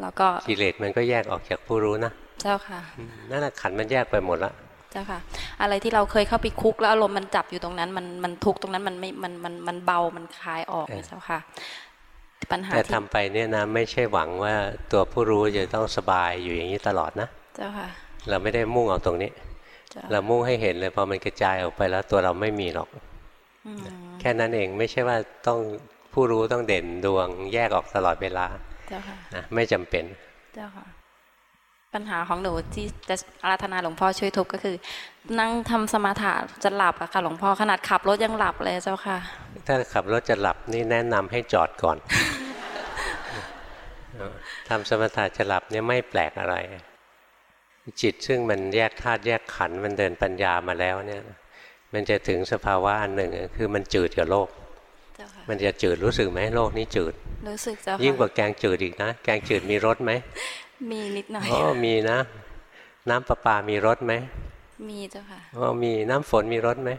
[SPEAKER 4] แล้วก็
[SPEAKER 1] กิเลสมันก็แยกออกจากผู้รู้นะ
[SPEAKER 4] เจ้าค่ะ
[SPEAKER 1] อืมนั่นแหละขันธ์มันแยกไปหมดละ
[SPEAKER 4] เจ้าค่ะ อะไรที่เราเคยเข้าไปคุกแล้วอารมณ์มันจับอยู่ตรงนั้น มันมันทุกข์ตรงนั้นมันไม่มันมันมันเบามันคลายออกเจ้าค่ะปัญหา
[SPEAKER 1] แต่
[SPEAKER 4] ที่
[SPEAKER 1] ทำไปเนี่ยนะไม่ใช่หวังว่าตัวผู้รู้จะต้องสบายอยู่อย่างนี้ตลอดนะ
[SPEAKER 4] เจ้าค่ะ
[SPEAKER 1] เราไม่ได้มุ่งเอาตรงนี้
[SPEAKER 4] เจ้า
[SPEAKER 1] เรามุ่งให้เห็นเลยพอมันกระจายออกไปแล้วตัวเราไม่มีหรอก
[SPEAKER 4] อืม
[SPEAKER 1] แค่นั้นเองไม่ใช่ว่าต้องผู้รู้ต้องเด่นดวงแยกออกตลอดเวลา
[SPEAKER 4] เจ้าค่ะ
[SPEAKER 1] นะไม่จำเป็น
[SPEAKER 4] เจ้าค่ะ ปัญหาของหนูที่จะอาราธนาหลวงพ่อช่วยทุบก็คือ นั่งทำสมาธิจะหลับอะค่ะหลวงพ่อขนาดขับรถยังหลับเลยเจ้าค่ะ
[SPEAKER 1] ถ้าขับรถจะหลับนี่แนะนำให้จอดก่อนทำสมถะจะหลับเนี่ยไม่แปลกอะไร จิตซึ่งมันแยกธาตุแยกขันธ์มันเดินปัญญามาแล้วเนี่ย มันจะถึงสภาวะอันหนึ่งคือมันจืดกับโลก
[SPEAKER 4] เจ้าค่ะ
[SPEAKER 1] มันจะจืดรู้สึกไหมโลกนี้จืด
[SPEAKER 4] รู้สึกเจ้า
[SPEAKER 1] ยิ่งก
[SPEAKER 4] ค่ะ
[SPEAKER 1] ว่าแกงจืดอีกนะ แกงจืดมีรสไหม
[SPEAKER 4] มีนิดหน่อย
[SPEAKER 1] อ๋อมีนะ น้ำประปามีรสไหม
[SPEAKER 4] มีเจ้าค่ะ
[SPEAKER 1] อ๋อมีน้ำฝนมีรสไหม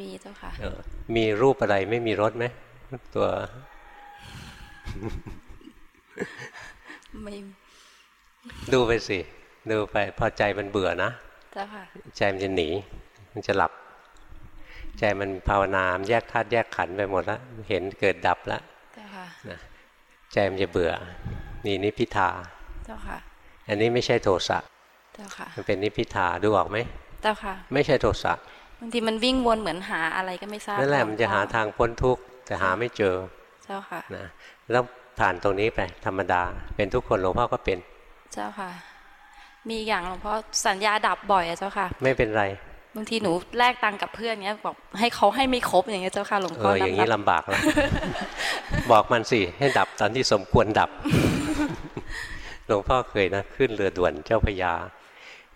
[SPEAKER 4] มีเจ้าค่ะ
[SPEAKER 1] เออมีรูปอะไรไม่มีรสไหมตัว
[SPEAKER 4] ไม่
[SPEAKER 1] ดูไปสิ ดูไปพอใจมันเบื่อนะ
[SPEAKER 4] เจ้าค่ะ
[SPEAKER 1] ใจมันจะหนี มันจะหลับ ใจมันภาวนามนแยกธาตุแยกขันธ์ไปหมดแล้วเห็นเกิดดับแล้ว
[SPEAKER 4] เจ้าค่ะ
[SPEAKER 1] ใจมันจะเบื่อนี่นิพพิทา
[SPEAKER 4] เจ้าค่ะ
[SPEAKER 1] อันนี้ไม่ใช่โทสะ
[SPEAKER 4] เจ้าค่ะ
[SPEAKER 1] มันเป็นนิพพิทาดูออกไหม
[SPEAKER 4] เจ้าค่ะ
[SPEAKER 1] ไม่ใช่โทสะ
[SPEAKER 4] บางทีมันวิ่งวนเหมือนหาอะไรก็ไม่ทราบ
[SPEAKER 1] นั่นแหละมันจะหาทางพ้นทุกข์แต่หาไม่เจอ
[SPEAKER 4] เจ้าค่ะ
[SPEAKER 1] นะแล้วผ่านตรงนี้ไปธรรมดา เป็นทุกคนหลวงพ่อก็เป็น
[SPEAKER 4] เจ้าค่ะ มีอย่างหลวงพ่อสัญญาดับบ่อยอะเจ้าค่ะ
[SPEAKER 1] ไม่เป็นไร
[SPEAKER 4] บางทีหนูแลกตังค์กับเพื่อนเนี้ยบอกให้เขาให้ไม่ครบอย่างเงี้ยเจ้าค่ะหลวง
[SPEAKER 1] เอ
[SPEAKER 4] พ่อ
[SPEAKER 1] ออย่างนี้
[SPEAKER 4] นับ
[SPEAKER 1] ลำบากแล้วบอกมันสิให้ดับตอนที่สมควรดับ หลวงพ่อเคยนะขึ้นเรือด่วนเจ้าพระยา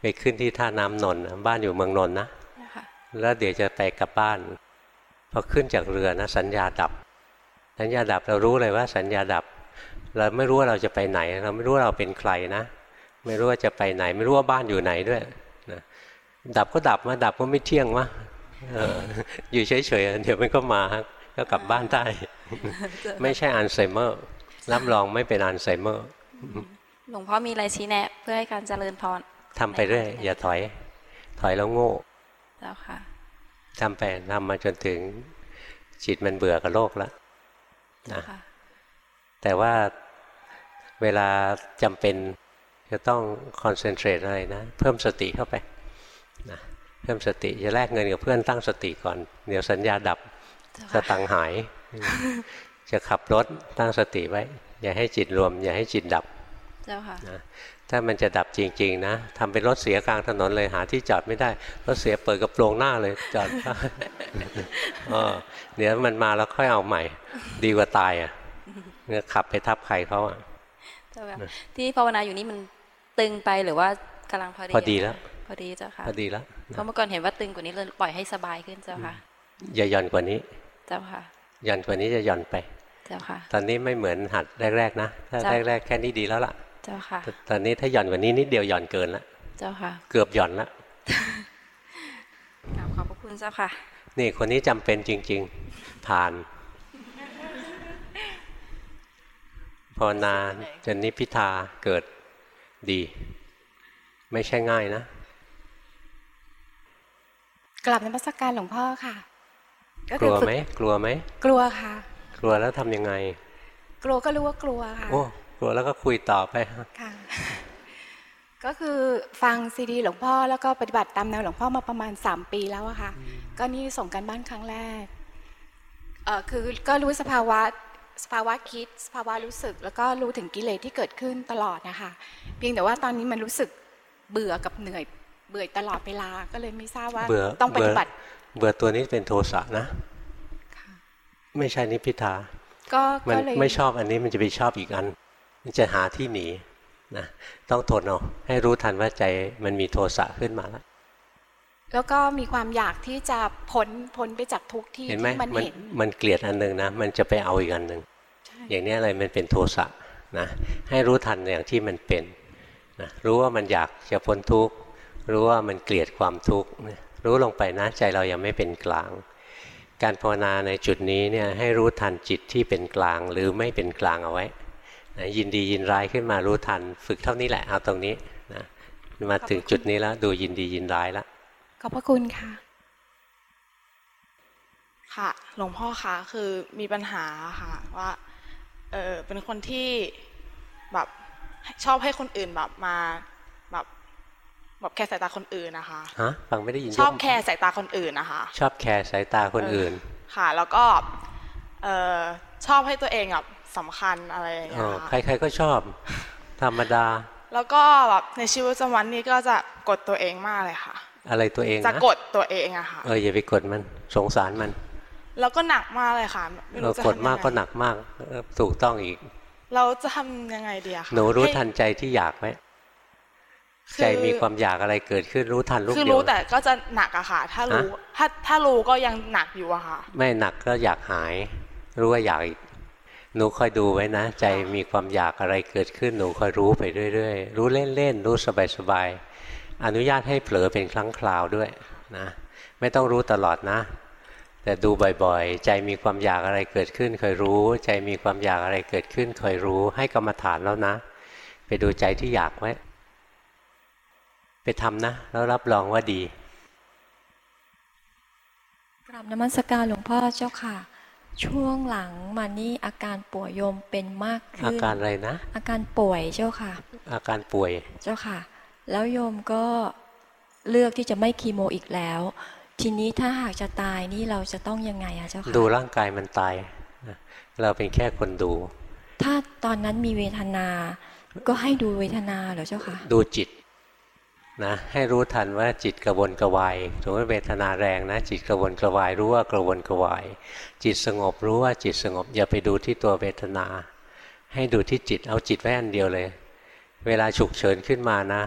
[SPEAKER 1] ไปขึ้นที่ท่าน้ำนนท์นะบ้านอยู่เมืองนนท์นะ
[SPEAKER 4] นะคะ
[SPEAKER 1] แล้วเดี๋ยวจะไปกลับบ้านพอขึ้นจากเรือนะ สัญญาดับ สัญญาดับเรารู้เลยว่า สัญญาดับ เราไม่รู้ว่าเราจะไปไหน เราไม่รู้ว่าเราเป็นใครนะ ไม่รู้ว่าจะไปไหน ไม่รู้ว่าบ้านอยู่ไหนด้วยนะดับก็ดับมาดับก็ไม่เที่ยงวะเอออยู่เฉยๆเดี๋ยวมันก็มาก็กลับบ้านได้ ไม่ใช่อัลไซเมอร์รับรองไม่เป็นอัลไซเมอร์
[SPEAKER 4] หลวงพ่อมีอะไรชี้แนะ เพื่อให้การเจริญพร
[SPEAKER 1] ทำไปเรื่อยอย่าถอย ถอยแล้วโง่
[SPEAKER 4] เจ้าค่ะ
[SPEAKER 1] ทำไปทำมาจนถึงจิตมันเบื่อกับโลกแล้ว
[SPEAKER 4] เจ้าค่ะ
[SPEAKER 1] แต่ว่าเวลาจำเป็นจะต้องคอนเซนเทรตอะไรนะ เพิ่มสติเข้าไปนะเพิ่มสติจะแลกเงินกับเพื่อนตั้งสติก่อน เดี๋ยวสัญญาดับ
[SPEAKER 4] เจ้า
[SPEAKER 1] ส
[SPEAKER 4] ค่ะ
[SPEAKER 1] ตังค์หาย จะขับรถตั้งสติไว้ อย่าให้จิตรวม อย่าให้จิตดับ
[SPEAKER 4] เจ้าค่ะ
[SPEAKER 1] นะถ้ามันจะดับจริง ๆ นะทำเป็นรถเสียกลางถนนเลยหาที่จอดไม่ได้ รถเสียเปิดกระโปรงหน้าเลยจอดเออเดี๋ยวมันมาแล้วค่อยเอาใหม่ ดีกว่าตายอะเนี่ยขับไปทับใครเขาอะ
[SPEAKER 4] เจ้าค่ะที่ภาวนาอยู่นี่มันตึงไปหรือว่ากำลังพอดี
[SPEAKER 1] พอดีแล้ว
[SPEAKER 4] พอดีเจ้าค่ะ
[SPEAKER 1] พอดีแล้ว
[SPEAKER 4] เพราะเมื่อก่อนเห็นว่าตึงกว่านี้เลยปล่อยให้สบายขึ้นเจ้าค่ะ
[SPEAKER 1] อย่าหย่อนกว่านี้
[SPEAKER 4] เจ้าค่ะ
[SPEAKER 1] หย่อนกว่านี้จะหย่อนไป
[SPEAKER 4] เจ้าค่ะ
[SPEAKER 1] ตอนนี้ไม่เหมือนหัดแรก ๆ นะถ้า
[SPEAKER 4] จ้ะ
[SPEAKER 1] แรก ๆ แค่นี้ดีแล้วล่ะ
[SPEAKER 4] เจ้าค่ะ
[SPEAKER 1] แต่ตอนนี้ถ้าหย่อนกว่านี้นิดเดียวหย่อนเกินละ
[SPEAKER 4] เจ้าค่ะ
[SPEAKER 1] เกือบหย่อนละ
[SPEAKER 4] กราบขอบพระคุณเจ้าค่ะ
[SPEAKER 1] นี่คนนี้จำเป็นจริง ๆ ผ่านภาวนาจนนิพพิทาเกิดดี ไม่ใช่ง่ายนะ
[SPEAKER 5] กลับนมัสการหลวงพ่อค่ะ
[SPEAKER 1] กลัวไหมกลัวไหม
[SPEAKER 5] กลัวค่ะ
[SPEAKER 1] กลัวแล้วทำยังไง
[SPEAKER 5] กลัวก็รู้ว่ากลัวค่ะ
[SPEAKER 1] โอ้ กลัวแล้วก็คุยต่อไป
[SPEAKER 5] ค่ะก็คือฟังซีดีหลวงพ่อแล้วก็ปฏิบัติตามแนวหลวงพ่อมาประมาณสามปีแล้วอะค่ะ ก็นี่ส่งกันบ้านครั้งแรกเออคือก็รู้สภาวะสภาวะคิด สภาวะรู้สึก แล้วก็รู้ถึงกิเลสที่เกิดขึ้นตลอดนะคะ เพียงแต่ว่าตอนนี้มันรู้สึกเบื่อกับเหนื่อยเบื่อตลอดเวลาก็เลยไม่ทราบว่า
[SPEAKER 1] เบื่อ
[SPEAKER 5] ต้องป
[SPEAKER 1] เบื่อ
[SPEAKER 5] ฏิบัติ
[SPEAKER 1] เบื่อตัวนี้เป็นโทสะนะ
[SPEAKER 5] ค่ะ
[SPEAKER 1] ไม่ใช่นิพพิทา
[SPEAKER 5] ก็
[SPEAKER 1] มัน
[SPEAKER 5] ก็เลย
[SPEAKER 1] ไม่ชอบอันนี้มันจะไปชอบอีกอันมัน จะหาที่หนีนะต้องทนเอาให้รู้ทันว่าใจมันมีโทสะขึ้นมาแล้ว
[SPEAKER 5] แล้วก็มีความอยากที่จะพ้นพ้นไปจากทุกข์ที่
[SPEAKER 1] เห็นไหม
[SPEAKER 5] ที่มัน
[SPEAKER 1] มัน
[SPEAKER 5] เห็น
[SPEAKER 1] มันเกลียดอันหนึ่งนะ มันจะไปเอาอีกอันหนึ่ง
[SPEAKER 5] ใช่
[SPEAKER 1] อย่างนี้อะไรมันเป็นโทสะนะให้รู้ทันอย่างที่มันเป็นนะรู้ว่ามันอยากจะพ้นทุกข์รู้ว่ามันเกลียดความทุกข์นะรู้ลงไปนะใจเรายังไม่เป็นกลาง การภาวนาในจุดนี้เนี่ยให้รู้ทันจิตที่เป็นกลางหรือไม่เป็นกลางเอาไว้ นะยินดียินร้ายขึ้นมารู้ทัน ฝึกเท่านี้แหละเอาตรงนี้นะมาถึงจุดนี้แล้ว ดูยินดียินร้ายแล้ว
[SPEAKER 5] ขอบพระคุณค่ะ
[SPEAKER 6] ค่ะหลวงพ่อคะคือมีปัญหาค่ะ ว่าเออเป็นคนที่แบบชอบให้คนอื่นแบบมาแบบแบบแคร์สายตาคนอื่นนะคะ
[SPEAKER 1] ฮะฟังไม่ได้ยิน
[SPEAKER 6] ชอบ
[SPEAKER 1] ยก
[SPEAKER 6] แคร์สายตาคนอื่นนะคะ
[SPEAKER 1] ชอบแคร์สายตาคนอื่น
[SPEAKER 6] ค่ะ แล้วก็เออชอบให้ตัวเองแบบ สำคัญอะไรอย่างเงี้ย
[SPEAKER 1] อะ
[SPEAKER 6] ค่ะ
[SPEAKER 1] ใครๆก็ชอบ ธรรมดา
[SPEAKER 6] แล้วก็แบบในชีวิตประจำวันนี้ก็จะกดตัวเองมากเลยค่ะ
[SPEAKER 1] อะไรตัวเอง
[SPEAKER 6] จะ
[SPEAKER 1] นะ
[SPEAKER 6] กดตัวเองอะค่ะ
[SPEAKER 1] เอออย่าไปกดมันสงสารมัน
[SPEAKER 6] แล้วก็หนักมากเลยค่ะไม่
[SPEAKER 1] เออ
[SPEAKER 6] รู้จะ
[SPEAKER 1] กด
[SPEAKER 6] ทำยังไง
[SPEAKER 1] มากก็หนักมากเออถูกต้องอีก
[SPEAKER 6] เราจะทำยังไงดีอะคะ
[SPEAKER 1] หนูรู้
[SPEAKER 6] ให้
[SPEAKER 1] ทันใจที่อยากไหม
[SPEAKER 6] คือ
[SPEAKER 1] ใจมีความอยากอะไรเกิดขึ้นรู้ทันลูก
[SPEAKER 6] คือ
[SPEAKER 1] เดีย
[SPEAKER 6] รู้
[SPEAKER 1] ว
[SPEAKER 6] แต่ก็จะหนักอะค่ะ ถ้ารู้ถ้าถ้ารู้ก็ยังหนักอยู่อะค่ะ
[SPEAKER 1] ไม่หนักก็อยากหาย รู้ว่าอยากอีก หนูคอยดูไว้นะ ใจมีความอยากอะไรเกิดขึ้นหนูคอยรู้ไปเรื่อยๆ รู้เล่นๆ รู้สบายๆ อนุญาตให้เผลอเป็นครั้งคราวด้วยนะ ไม่ต้องรู้ตลอดนะ แต่ดูบ่อยๆ ใจมีความอยากอะไรเกิดขึ้นคอยรู้ ใจมีความอยากอะไรเกิดขึ้นคอยรู้ให้กรรมฐานแล้วนะ ไปดูใจที่อยากไว้ ไปทำนะ แล้วรับรองว่าดี
[SPEAKER 7] กราบนมัสการหลวงพ่อเจ้าค่ะ ช่วงหลังมานี่อาการป่วยโยมเป็นมาก
[SPEAKER 1] อา
[SPEAKER 7] ขึ้น
[SPEAKER 1] การอะไรนะ
[SPEAKER 7] อาการป่วยเจ้าค่ะ
[SPEAKER 1] อาการป่วย
[SPEAKER 7] เจ้าค่ะ แล้วโยมก็เลือกที่จะไม่คีโมอีกแล้ว ทีนี้ถ้าหากจะตายนี่เราจะต้องยังไงอะเจ้าค่ะ
[SPEAKER 1] ดูร่างกายมันตายนะเราเป็นแค่คนดู
[SPEAKER 7] ถ้าตอนนั้นมีเวทนา ก็ให้ดูเวทนาเหรอเจ้าค่ะ
[SPEAKER 1] ดูจิต นะให้รู้ทันว่าจิตกระวนกระวายสมมติเวทนาแรงนะ จิตกระวนกระวายรู้ว่ากระวนกระวาย จิตสงบรู้ว่าจิตสงบ อย่าไปดูที่ตัวเวทนา ให้ดูที่จิตเอาจิตไว้อันเดียวเลย เวลาฉุกเฉินขึ้นมานะ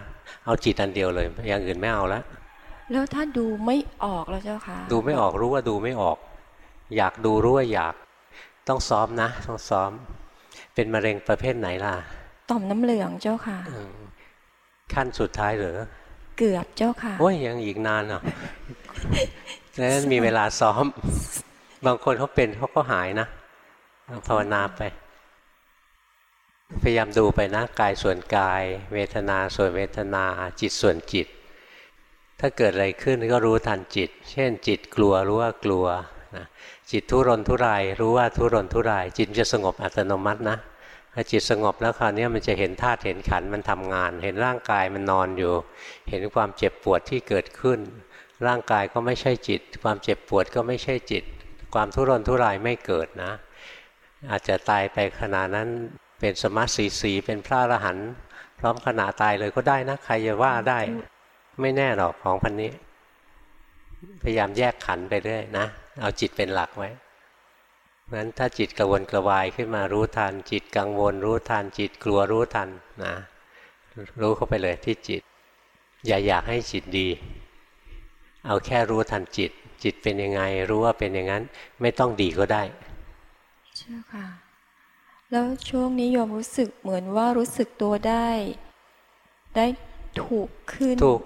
[SPEAKER 1] เอาจิตอันเดียวเลยอย่างอื่นไม่เอาละ
[SPEAKER 7] แล้วถ้าดูไม่ออกแล้วเจ้าค่ะ
[SPEAKER 1] ดูไม่ออกรู้ว่าดูไม่ออก อยากดูรู้ว่าอยากต้องซ้อมนะ ต้องซ้อม เป็นมะเร็งประเภทไหนล่ะ
[SPEAKER 7] ต่อมน้ำเหลืองเจ้าค่ะ
[SPEAKER 1] อืมขั้นสุดท้ายเหรอ
[SPEAKER 7] เกือบเจ้าค่ะ
[SPEAKER 1] โอ้ยยังอีกนานอะดังนั้นมีเวลาซ้อม บางคนเขาเป็นเขาก็หายนะภาวนาไป พยายามดูไปนะกายส่วนกาย เวทนาส่วนเวทนาจิตส่วนจิต ถ้าเกิดอะไรขึ้นก็รู้ทันจิต เช่น จิตกลัวรู้ว่ากลัวนะจิตทุรนทุรายรู้ว่าทุรนทุราย จิตจะสงบอัตโนมัตินะ ถ้าจิตสงบแล้วคราวนี้มันจะเห็นธาตุเห็นขันมันทำงาน เห็นร่างกายมันนอนอยู่ เห็นความเจ็บปวดที่เกิดขึ้น ร่างกายก็ไม่ใช่จิต ความเจ็บปวดก็ไม่ใช่จิต ความทุรนทุรายไม่เกิดนะ อาจจะตายไปขณะนั้นเป็นสมาสีสีเป็นพระอรหันต์พร้อมขณะตายเลยก็ได้นะ ใครจะว่าได้ ไม่แน่หรอกของพันนี้ พยายามแยกขันไปเรื่อยนะ เอาจิตเป็นหลักไว้ งั้นถ้าจิตกระวนกระวายขึ้นมารู้ทัน จิตกังวล รู้ทัน จิตกลัวรู้ทันนะรู้เข้าไปเลยที่จิต อย่าอยากให้จิตดี เอาแค่รู้ทันจิต จิตเป็นยังไง รู้ว่าเป็นอย่างนั้น ไม่ต้องดีก็ได้
[SPEAKER 7] ใช่ค่ะ แล้วช่วงนี้โยมรู้สึกเหมือนว่ารู้สึกตัวได้ ได้ถูกขึ้น
[SPEAKER 1] ถูก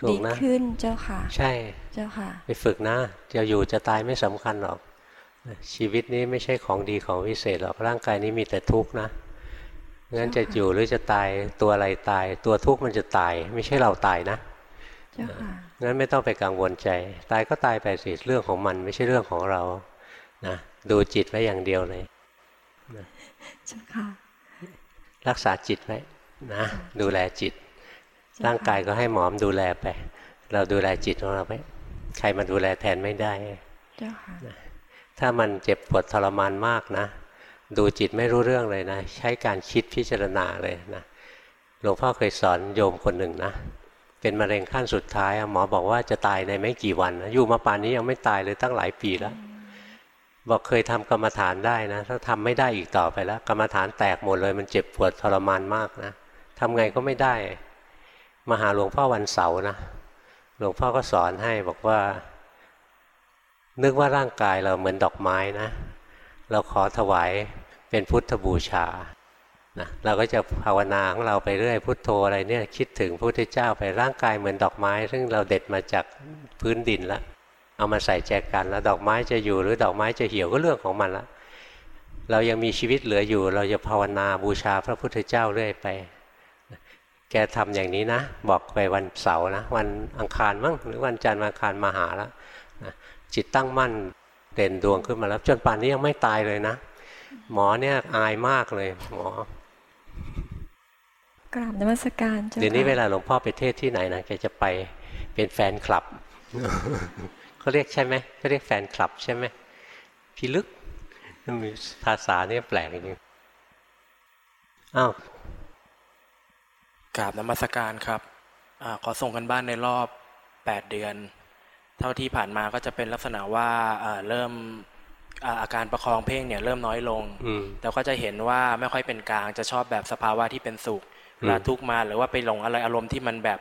[SPEAKER 1] ถู
[SPEAKER 7] ดี
[SPEAKER 1] กนะ
[SPEAKER 7] ขึ้นเจ้าค่ะ
[SPEAKER 1] ใช่
[SPEAKER 7] เจ้าค่ะ
[SPEAKER 1] ไปฝึกนะ จะอยู่จะตายไม่สำคัญหรอก ชีวิตนี้ไม่ใช่ของดีของวิเศษหรอกร่างกายนี้มีแต่ทุกข์นะงั้นจะอยู่หรือจะตายตัวอะไรตาย ตัวทุกข์มันจะตาย ไม่ใช่เราตายนะ
[SPEAKER 7] เจ้าค่ะ
[SPEAKER 1] งั้นไม่ต้องไปกังวลใจ ตายก็ตายไปสิเรื่องของมันไม่ใช่เรื่องของเรานะดูจิตไว้อย่างเดียวเลย
[SPEAKER 7] เจ้าค่ะ
[SPEAKER 1] รักษาจิตไว้นะดูแลจิต ร่างกายก็ให้หมอมดูแลไป เราดูแลจิตของเราไว้ใครมาดูแลแทนไม่ได้
[SPEAKER 7] เจ้าค่ะ
[SPEAKER 1] ถ้ามันเจ็บปวดทรมานมากนะ ดูจิตไม่รู้เรื่องเลยนะ ใช้การคิดพิจารณาเลยนะหลวงพ่อเคยสอนโยมคนหนึ่งนะ เป็นมะเร็งขั้นสุดท้ายหมอบอกว่าจะตายในไม่กี่วันนะอยู่มาป่านนี้ยังไม่ตายเลยตั้งหลายปีแล้ว บอกเคยทำกรรมฐานได้นะ ถ้าทำไม่ได้อีกต่อไปแล้ว กรรมฐานแตกหมดเลยมันเจ็บปวดทรมานมากนะทำไงก็ไม่ได้ มาหาหลวงพ่อวันเสาร์นะหลวงพ่อก็สอนให้บอกว่า นึกว่าร่างกายเราเหมือนดอกไม้นะ เราขอถวายเป็นพุทธบูชานะเราก็จะภาวนาของเราไปเรื่อยพุทโธอะไรเนี่ยคิดถึงพระพุทธเจ้าไปร่างกายเหมือนดอกไม้ ซึ่งเราเด็ดมาจากพื้นดินแล้วเอามาใส่แจกันแล้วดอกไม้จะอยู่หรือดอกไม้จะเหี่ยวก็เรื่องของมันละเรายังมีชีวิตเหลืออยู่ เราจะภาวนาบูชาพระพุทธเจ้าเรื่อยไป แกทำอย่างนี้นะ บอกไปวันเสาร์นะ วันอังคารมั้งหรือวันจันทร์วันอังคารมาหาแล้ว จิตตั้งมั่นเด่นดวงขึ้นมาแล้วจนป่านนี้ยังไม่ตายเลยนะ หมอเนี่ยอายมากเลย หมอ
[SPEAKER 7] กราบนมัสการเจ้าค่ะ
[SPEAKER 1] เดี๋ยวนี้เวลาหลวงพ่อไปเทศที่ไหนนะแกจะไปเป็นแฟนคลับเขาเรียกใช่ไหมเขาเรียกแฟนคลับใช่ไหมพี่ลึกมีภาษาเนี่ยแปลกจริงอ้าว
[SPEAKER 8] กราบนมัสการครับอาขอส่งกันบ้านในรอบ8เดือน เท่าที่ผ่านมาก็จะเป็นลักษณะว่าอ่าเริ่มอาอาการประคองเพ่งเนี่ยเริ่มน้อยลง
[SPEAKER 1] อืม
[SPEAKER 8] แต่ก็จะเห็นว่าไม่ค่อยเป็นกลางจะชอบแบบสภาวะที่เป็นสุขเวลา
[SPEAKER 1] อืม
[SPEAKER 8] ทุกข์มาหรือว่าไปหลงอะไรอารมณ์ที่มันแบบ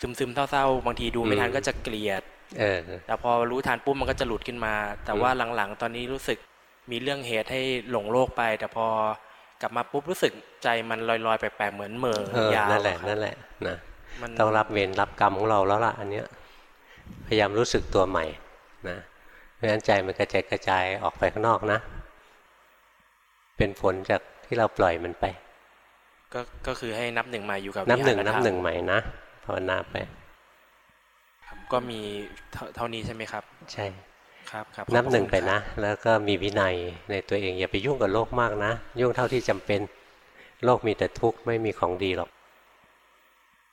[SPEAKER 8] ซึมๆเศร้าๆบางทีดูไม่ทัน
[SPEAKER 1] อืม
[SPEAKER 8] ก็จะเกลียด
[SPEAKER 1] เออ
[SPEAKER 8] แต่พอรู้ทันปุ๊บมันก็จะหลุดขึ้นมา แต่ว่าหลังๆ ตอนนี้รู้สึกมีเรื่องเหตุให้หลงโลกไป แต่พอกลับมาปุ๊บรู้สึกใจมันลอยๆแปลกๆเหมือนเหม่อ
[SPEAKER 1] เออยา
[SPEAKER 8] ว
[SPEAKER 1] นั่นแหละ
[SPEAKER 8] ครับ
[SPEAKER 1] นั่นแหละนะ
[SPEAKER 8] มัน
[SPEAKER 1] ต้องรับเวรรับกรรมของเราแล้วล่ะอันเนี้ย พยายามรู้สึกตัวใหม่นะเพราะฉะนั้นใจมันกระจายกระจายออกไปข้างนอกนะ เป็นผลจากที่เราปล่อยมันไป
[SPEAKER 8] ก็ก็คือให้นับหนึ่งใหม่อยู่กับ
[SPEAKER 1] นับหนึ่ง
[SPEAKER 8] วิาร
[SPEAKER 1] นับ
[SPEAKER 8] ธรรม
[SPEAKER 1] หนึ่งใหม่นะภาวนาไป
[SPEAKER 8] ครับก็มีเท่าเท่านี้ใช่ไหมครับ
[SPEAKER 1] ใช่
[SPEAKER 8] ครับครับ
[SPEAKER 1] นับ
[SPEAKER 8] ขอคุณ
[SPEAKER 1] หนึ่งไปนะ
[SPEAKER 8] ครับ
[SPEAKER 1] แล้วก็มีวินัยในตัวเองอย่าไปยุ่งกับโลกมากนะ ยุ่งเท่าที่จำเป็น โลกมีแต่ทุกข์ไม่มีของดีหรอก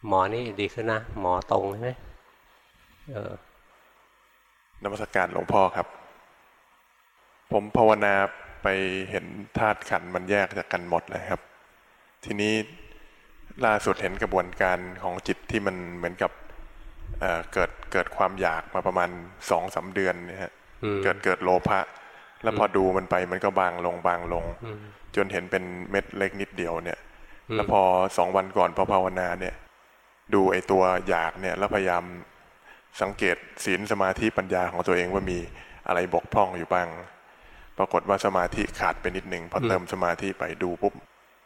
[SPEAKER 1] หมอนี่ดีขึ้นนะ หมอตรงใช่ไหมเออ
[SPEAKER 9] นมัสการหลวงพ่อครับ ผมภาวนาไปเห็นธาตุขันธ์มันแยกจากกันหมดเลยครับ ทีนี้ล่าสุดเห็นกระบวนการของจิตที่มันเหมือนกับเอ่อเกิดเกิดความอยากมาประมาณสองสาเดือนเนี่ยฮะ
[SPEAKER 1] อืม
[SPEAKER 9] เกิดเกิดโลภะแล้วพอดูมันไปมันก็บางลงบางลง
[SPEAKER 1] อืม
[SPEAKER 9] จนเห็นเป็นเม็ดเล็กนิดเดียวเนี่ย
[SPEAKER 1] อืม
[SPEAKER 9] แล้วพอสองวันก่อนพอภาวนาเนี่ย ดูไอ้ตัวอยากเนี่ยแล้วพยายาม สังเกตศีลสมาธิปัญญาของตัวเองว่ามีอะไรบกพร่องอยู่บ้าง ปรากฏว่าสมาธิขาดไปนิดหนึ่งพอเติมสมาธิไปดูปุ๊บ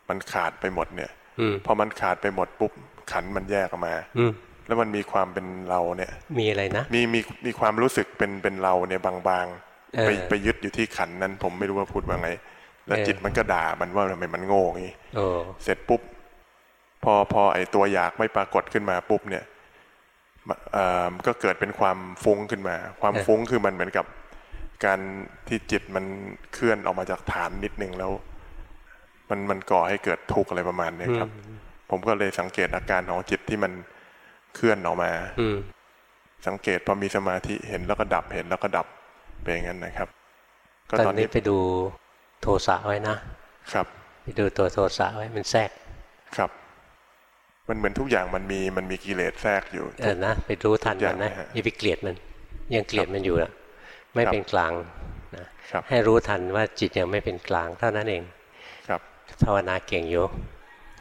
[SPEAKER 9] มันขาดไปหมดเนี่ย
[SPEAKER 1] อืม
[SPEAKER 9] พอมันขาดไปหมดปุ๊บขันธ์มันแยกออกมา
[SPEAKER 1] อืม
[SPEAKER 9] แล้วมันมีความเป็นเราเนี่ย
[SPEAKER 1] มีอะไรนะ
[SPEAKER 9] มีมีมีความรู้สึกเป็นเป็นเราเนี่ยบางไปไปยึดอยู่ที่ขันนั้น ผมไม่รู้ว่าพูดว่าไง แล้วจิตมันก็ด่ามันว่าทำไมมันโง่งี้เสร็จปุ๊บ พอพอไอตัวอยากไม่ปรากฏขึ้นมาปุ๊บเนี่ย ก็เกิดเป็นความฟุ้งขึ้นมา ความฟุ้งคือมันเหมือนกับ การที่จิตมันเคลื่อนออกมาจากฐานนิดนึงแล้ว มันมันก่อให้เกิดทุกข์อะไรประมาณนี้ครับ ผมก็เลยสังเกตอาการของจิตที่มันเคลื่อนออกมา
[SPEAKER 1] อื
[SPEAKER 9] สังเกตพอมีสมาธิเห็นแล้วก็ดับเห็นแล้วก็ดับเป็นอย่างนั้นนะครับ
[SPEAKER 1] ก็ตอนนี้ไปดูโทสะไว้นะ
[SPEAKER 9] ครับ
[SPEAKER 1] ไปดูตัวโทสะไว้มันแทรก
[SPEAKER 9] ครับ มันเหมือนทุกอย่างมันมีมันมีกิเลสแทรกอยู่
[SPEAKER 1] เออนะไปรู้ทันมันนะอย่าไปเกลียดมัน ยังเกลียดมันอยู่นะไม่เป็นกลางนะให้รู้ทันว่าจิตยังไม่เป็นกลางเท่านั้นเอง
[SPEAKER 9] ครับ
[SPEAKER 1] ภาวนาเก่งอยู่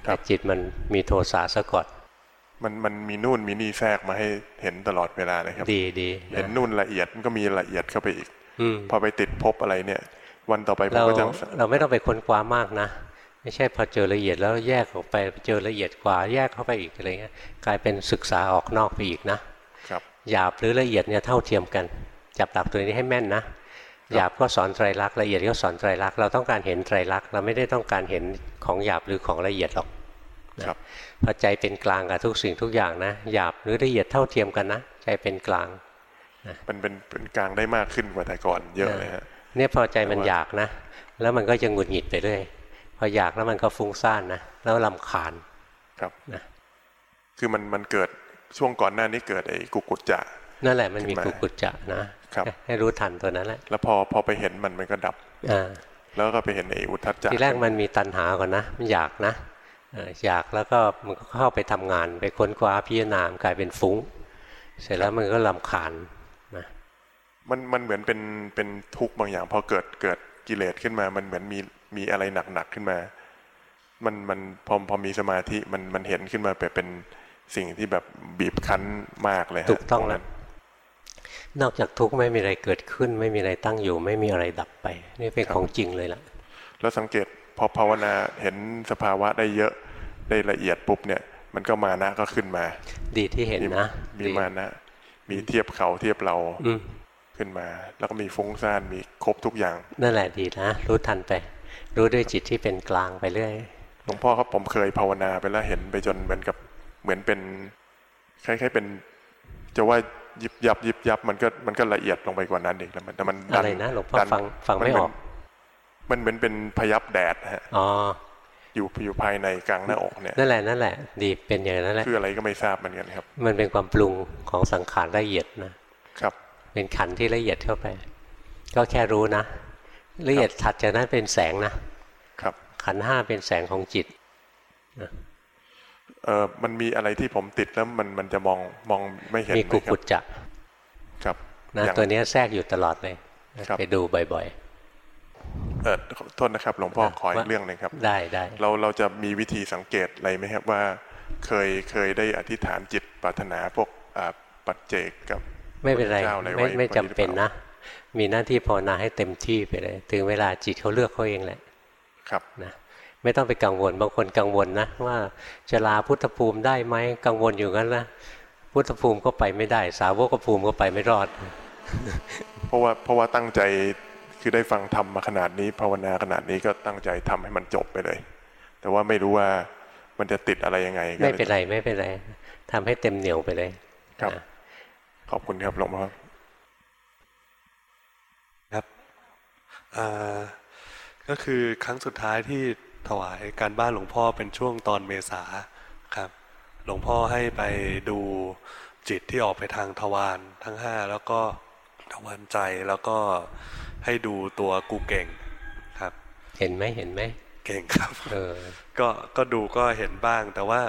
[SPEAKER 1] แต่จิตมันมีโทสะสะกด
[SPEAKER 9] มันมันมีนู่นมีนี่แทรกมาให้เห็นตลอดเวลาเลยครับ
[SPEAKER 1] ดีดี
[SPEAKER 9] เห็นนู่นละเอียดมันก็มีละเอียดเข้าไปอีกอพอไปติดพบอะไรเนี่ย วันต่อไป
[SPEAKER 1] ผมก็จะเราไม่ต้องไปค้นคว้ามากนะ ไม่ใช่พอเจอละเอียดแล้วแยกออกไปเจอละเอียดกว่าแยกเข้าไปอีกอะไรเงี้ยกลายเป็นศึกษาออกนอกไปอีกนะ
[SPEAKER 9] ครับ
[SPEAKER 1] หยาบหรือละเอียดเนี่ยเท่าเทียมกัน จับหลักตัวนี้ให้แม่นนะหยาบก็สอนไตรลักษณ์ละเอียดก็สอนไตรลักษณ์เราต้องการเห็นไตรลักษณ์เราไม่ได้ต้องการเห็นของหยาบหรือของละเอียดหรอก
[SPEAKER 9] ครับ
[SPEAKER 1] พอใจเป็นกลางกับทุกสิ่งทุกอย่างนะหยาบหรือละเอียดเท่าเทียมกันนะใจเป็นกลาง
[SPEAKER 9] มันเป็นเป็นกลางได้มากขึ้นกว่าแต่ก่อนเยอะเลยฮะ
[SPEAKER 1] เนี่ยพอใจมันอยากนะ แล้วมันก็จะหงุดหงิดไปเรื่อยพ ออยากแล้วมันก็ฟุ้งซ่านนะแล้วลำคาญ
[SPEAKER 9] ครับนะคือมันมันเกิดช่วงก่อนหน้านี้เกิดไอ้กุกุจจะ
[SPEAKER 1] นั่นแหละมันมีกุกุจจะนะครับ ให้รู้ทันตัวนั้นแหละ
[SPEAKER 9] แล้วพอพอไปเห็นมันมันก็ดับ
[SPEAKER 1] อ่า
[SPEAKER 9] แล้วก็ไปเห็นไอ้อุทัจจะ
[SPEAKER 1] ทีแรกมันมีตัณหาก่อนนะ มันอยากนะอยากแล้วก็มันก็เข้าไปทำงาน ไปค้นคว้าพิจารณากลายเป็นฟุ้ง เสร็จแล้วมันก็ลำคาญนะ
[SPEAKER 9] มันมันเหมือนเป็นเป็นทุกข์บางอย่างพอเกิดเกิด กิเลสขึ้นมา มันเหมือนมีมีอะไรหนักๆขึ้นมา มันมันพอพอมีสมาธิมันมันเห็นขึ้นมาเป็นสิ่งที่แบบบีบคั้นมากเลย
[SPEAKER 1] ถูกต้องแล้วนอกจากทุกข์ไม่มีอะไรเกิดขึ้น ไม่มีอะไรตั้งอยู่ ไม่มีอะไรดับไป นี่เป็นของจริงเลยล่ะ
[SPEAKER 9] แล้วสังเกตพอภาวนาเห็นสภาวะได้เยอะได้ละเอียดปุ๊บเนี่ย มันก็มานะก็ขึ้นมา
[SPEAKER 1] ดีที่เห็นนะ
[SPEAKER 9] มีมานะ มีเทียบเขาเทียบเรา ขึ้นมา แล้วก็มีฟุ้งซ่านมีครบทุกอย่าง
[SPEAKER 1] นั่นแหละดีนะ รู้ทันไป รู้ด้วยจิตที่เป็นกลางไปเรื่อย
[SPEAKER 9] หลวงพ่อครับผมเคยภาวนาไปแล้วเห็นไปจนเหมือนกับเหมือนเป็นคล้ายๆเป็น จะว่ายิบยับยิบยับมันก็มันก็ละเอียดลงไปกว่านั้นอีกแล้วมันแต่มัน
[SPEAKER 1] อะไรนะหลวงพ่อฟังฟังไม่ออก
[SPEAKER 9] มันเหมือนเป็นพยับแดดฮะ
[SPEAKER 1] อ๋อ
[SPEAKER 9] อยู่อยู่ภายในกลางหน้าอกเนี่ย
[SPEAKER 1] นั่นแหละนั่นแหละดีเป็นอย่างนั้นแหละ
[SPEAKER 9] คืออะไรก็ไม่ทราบเหมือนกันครับ
[SPEAKER 1] มันเป็นความปรุงของสังขารละเอียดนะ
[SPEAKER 9] ครับ
[SPEAKER 1] เป็นขันที่ละเอียดเข้าไป ก็แค่รู้นะ ละเอียดถัดจากนั้นเป็นแสงนะ
[SPEAKER 9] ครับ
[SPEAKER 1] ขันห้าเป็นแสงของจิต
[SPEAKER 9] เออมันมีอะไรที่ผมติดแล้วมันมันจะมองมองไม่เห็น
[SPEAKER 1] มีกุกุจจะ
[SPEAKER 9] ครับ
[SPEAKER 1] นะตัวนี้แทรกอยู่ตลอดเลยไปดูบ่อยๆ
[SPEAKER 9] เออโทษนะครับ หลวงพ่อขออีกเรื่องหนึ่งครับ
[SPEAKER 1] ได้ได้
[SPEAKER 9] เราเราจะมีวิธีสังเกตอะไรไหมครับว่า เคยเคยได้อธิษฐานจิตปรารถนาพวกปัจเจกกับ
[SPEAKER 1] ไม่เป็นไรไม่ไม่จำเป็นนะ มีหน้าที่ภาวนาให้เต็มที่ไปเลย ถึงเวลาจิตเขาเลือกเขาเองแหละ
[SPEAKER 9] ครับ
[SPEAKER 1] นะไม่ต้องไปกังวลบางคนกังวลนะ ว่าจะลาพุทธภูมิได้ไหมกังวลอยู่งั้นนะพุทธภูมิก็ไปไม่ได้ สาวกภูมิก็ไปไม่รอด
[SPEAKER 9] เพราะว่าเพราะว่าตั้งใจคือได้ฟังทำมาขนาดนี้ ภาวนาขนาดนี้ก็ตั้งใจทำให้มันจบไปเลย แต่ว่าไม่รู้ว่ามันจะติดอะไรยังไง
[SPEAKER 1] ไม่เป็นไรไม่เป็นไรทำให้เต็มเหนียวไปเลย
[SPEAKER 9] ครับ ขอบคุณครับหลวงพ่อ
[SPEAKER 10] ครับก็คือครั้งสุดท้ายที่ถวายการบ้านหลวงพ่อเป็นช่วงตอนเมษาครับ หลวงพ่อให้ไปดูจิตที่ออกไปทางทวารทั้งห้าแล้วก็ทวารใจแล้วก็ให้ดูตัวกูเก่งครับ
[SPEAKER 1] เห็นไหมเห็นไหม
[SPEAKER 10] เก่งครับ
[SPEAKER 1] เออ
[SPEAKER 10] ก็ก็ดูก็เห็นบ้างแต่ว่า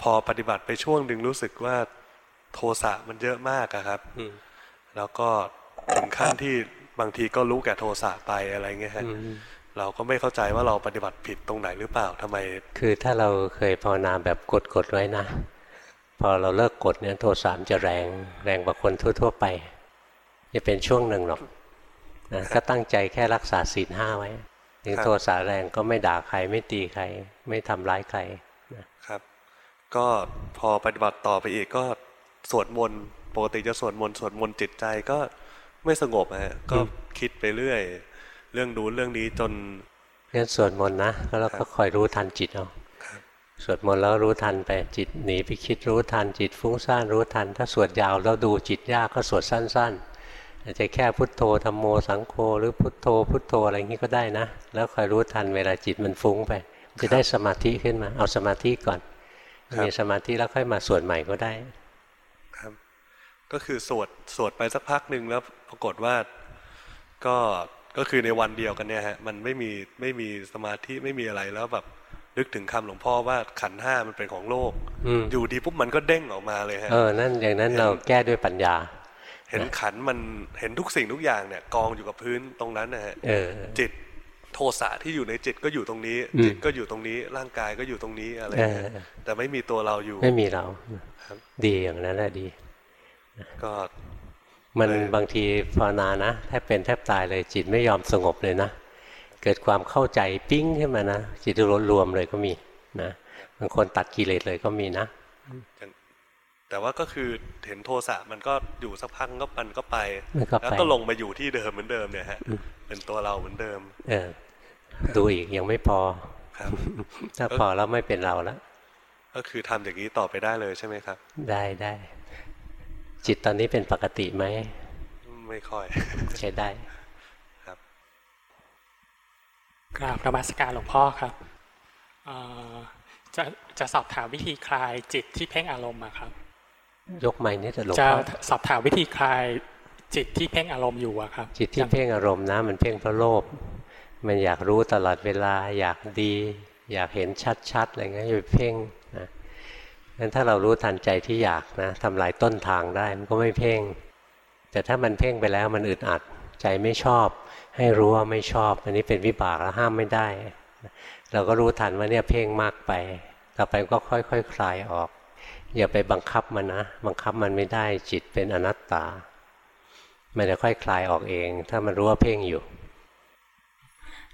[SPEAKER 10] พอปฏิบัติไปช่วงหนึ่งรู้สึกว่า โทสะมันเยอะมากอะครับแล้วก็ถึงขั้นที่บางทีก็รู้แก่โทสะไปอะไรเงี้ยฮะเราก็ไม่เข้าใจว่าเราปฏิบัติผิดตรงไหนหรือเปล่าทำไม
[SPEAKER 1] คือถ้าเราเคยภาวนาแบบกดกดไว้นะ พอเราเลิกกดเนี่ยโทสะจะแรงแรงกว่าคนทั่ว ๆ ไป จะเป็นช่วงหนึ่งหรอกนะก็ตั้งใจแค่รักษาศีลห้าไว้ ถึงโทสะแรงก็ไม่ด่าใครไม่ตีใคร ไม่ทำร้ายใคร
[SPEAKER 10] ครับ ก็พอปฏิบัติต่อไปอีกก็ สวดมนต์ปกติจะสวดมนต์สวดมนต์จิตใจก็ไม่สงบฮะก็คิดไปเรื่อย เรื่องดูเรื่องนี้จน
[SPEAKER 1] งั้นสวดมนต์นะแล้วเราก็คอยรู้ทันจิตเอาสวดมนต์แล้วรู้ทันไปจิตหนีไปคิดรู้ทันจิตฟุ้งซ่านรู้ทัน ถ้าสวดยาวแล้วดูจิตยากก็สวดสั้น ๆ อาจจะแค่พุทโธธรรมโมสังโฆหรือพุทโธ พุทโธอะไรอย่างนี้ก็ได้นะ แล้วคอยรู้ทันเวลาจิตมันฟุ้งไป จะได้สมาธิขึ้นมา เอาสมาธิก่อนมีสมาธิแล้วค่อยมาสวดใหม่ก็ได้
[SPEAKER 10] ครับ ก็คือสวดสวดไปสักพักหนึ่งแล้วปรากฏว่าก็ก็คือในวันเดียวกันเนี่ยฮะมันไม่มีไม่มีสมาธิไม่มีอะไรแล้วแบบนึกถึงคำหลวงพ่อว่าขันห้ามันเป็นของโลกอยู่ดีปุ๊บมันก็เด้งออกมาเลยฮะ
[SPEAKER 1] เออนั่นอย่างนั้นเราแก้ด้วยปัญญา
[SPEAKER 10] เห็นขันมันเห็นทุกสิ่งทุกอย่างเนี่ย กองอยู่กับพื้นตรงนั้นนะฮะจิตโทสะที่อยู่ในจิตก็อยู่ตรงนี้ จิตก็อยู่ตรงนี้ร่างกายก็อยู่ตรงนี้อะไรแต่ไม่มีตัวเราอยู่
[SPEAKER 1] ไม่มีเราดีอย่างนั้นแหละดี
[SPEAKER 10] ก็
[SPEAKER 1] มันบางทีภาวนานะแทบเป็นแทบตายเลยจิตไม่ยอมสงบเลยนะ เกิดความเข้าใจปิ้งขึ้นมานะ จิตรวมเลยก็มีนะบางคนตัดกิเลสเลยก็มีนะ
[SPEAKER 10] แต่ว่าก็คือเห็นโทสะมันก็อยู่สักพักก็มันก็ไป แล้วก็ลงมาอยู่ที่เดิมเหมือนเดิมเนี่ยฮะเป็นตัวเราเหมือนเดิม
[SPEAKER 1] เออ ดูอีกยังไม่พอครับ ถ้าพอแล้วไม่เป็นเราแล้ว
[SPEAKER 10] ก็คือทำอย่างนี้ต่อไปได้เลยใช่ไหมครับ
[SPEAKER 1] ได้ได้ จิตตอนนี้เป็นปกติไหม
[SPEAKER 10] ไม่ค่อย
[SPEAKER 1] ใช้ได้
[SPEAKER 11] กราบธรรมสการหลวงพ่อครับจะจะสอบถามวิธีคลายจิตที่เพ่งอารมณ์ครับ
[SPEAKER 1] ยกไม้นี่จะหลวง
[SPEAKER 11] พ่อจะสอบถามวิธีคลายจิตที่เพ่งอารมณ์อยู่ครับ
[SPEAKER 1] จิตที่เพ่งอารมณ์นะ มันเพ่งเพราะโลภมันอยากรู้ตลอดเวลา อยากดี อยากเห็นชัดๆอะไรเงี้ยอยู่เพ่งนะ งั้นถ้าเรารู้ทันใจที่อยากนะทำลายต้นทางได้มันก็ไม่เพ่ง แต่ถ้ามันเพ่งไปแล้วมันอึดอัดใจไม่ชอบ ให้รู้ว่าไม่ชอบ อันนี้เป็นวิบากแล้วห้ามไม่ได้ เราก็รู้ทันว่าเนี่ยเพ่งมากไป ต่อไปก็ค่อยๆคคลายออก อย่าไปบังคับมันนะ บังคับมันไม่ได้จิตเป็นอนัตตา มันจะค่อยคลายออกเอง ถ้ามันรู้ว่าเพ่งอยู่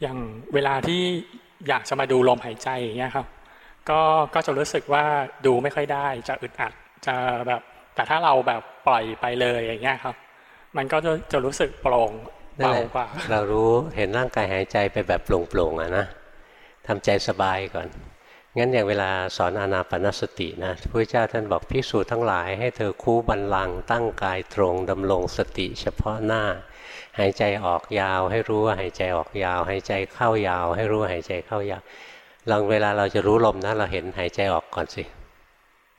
[SPEAKER 11] อย่างเวลาที่อยากจะมาดูลมหายใจอย่างเงี้ยครับ ก็ก็จะรู้สึกว่าดูไม่ค่อยได้จะอึดอัดจะแบบแต่ถ้าเราแบบปล่อยไปเลยอย่างเงี้ยครับ มันก็จะจะรู้สึกโปร่ง
[SPEAKER 1] เบากว่า เรารู้เห็นร่างกายหายใจไปแบบโปร่งๆอะนะทำใจสบายก่อน งั้นอย่างเวลาสอนอานาปนสตินะพระเจ้าท่านบอกพิสูจน์ทั้งหลายให้เธอคู่บันลังตั้งกายตรงดำรงสติเฉพาะหน้า หายใจออกยาวให้รู้ว่าหายใจออกยาว หายใจเข้ายาว ให้รู้หายใจเข้ายาว ลองเวลาเราจะรู้ลมนะ เราเห็นหายใจออกก่อนสิ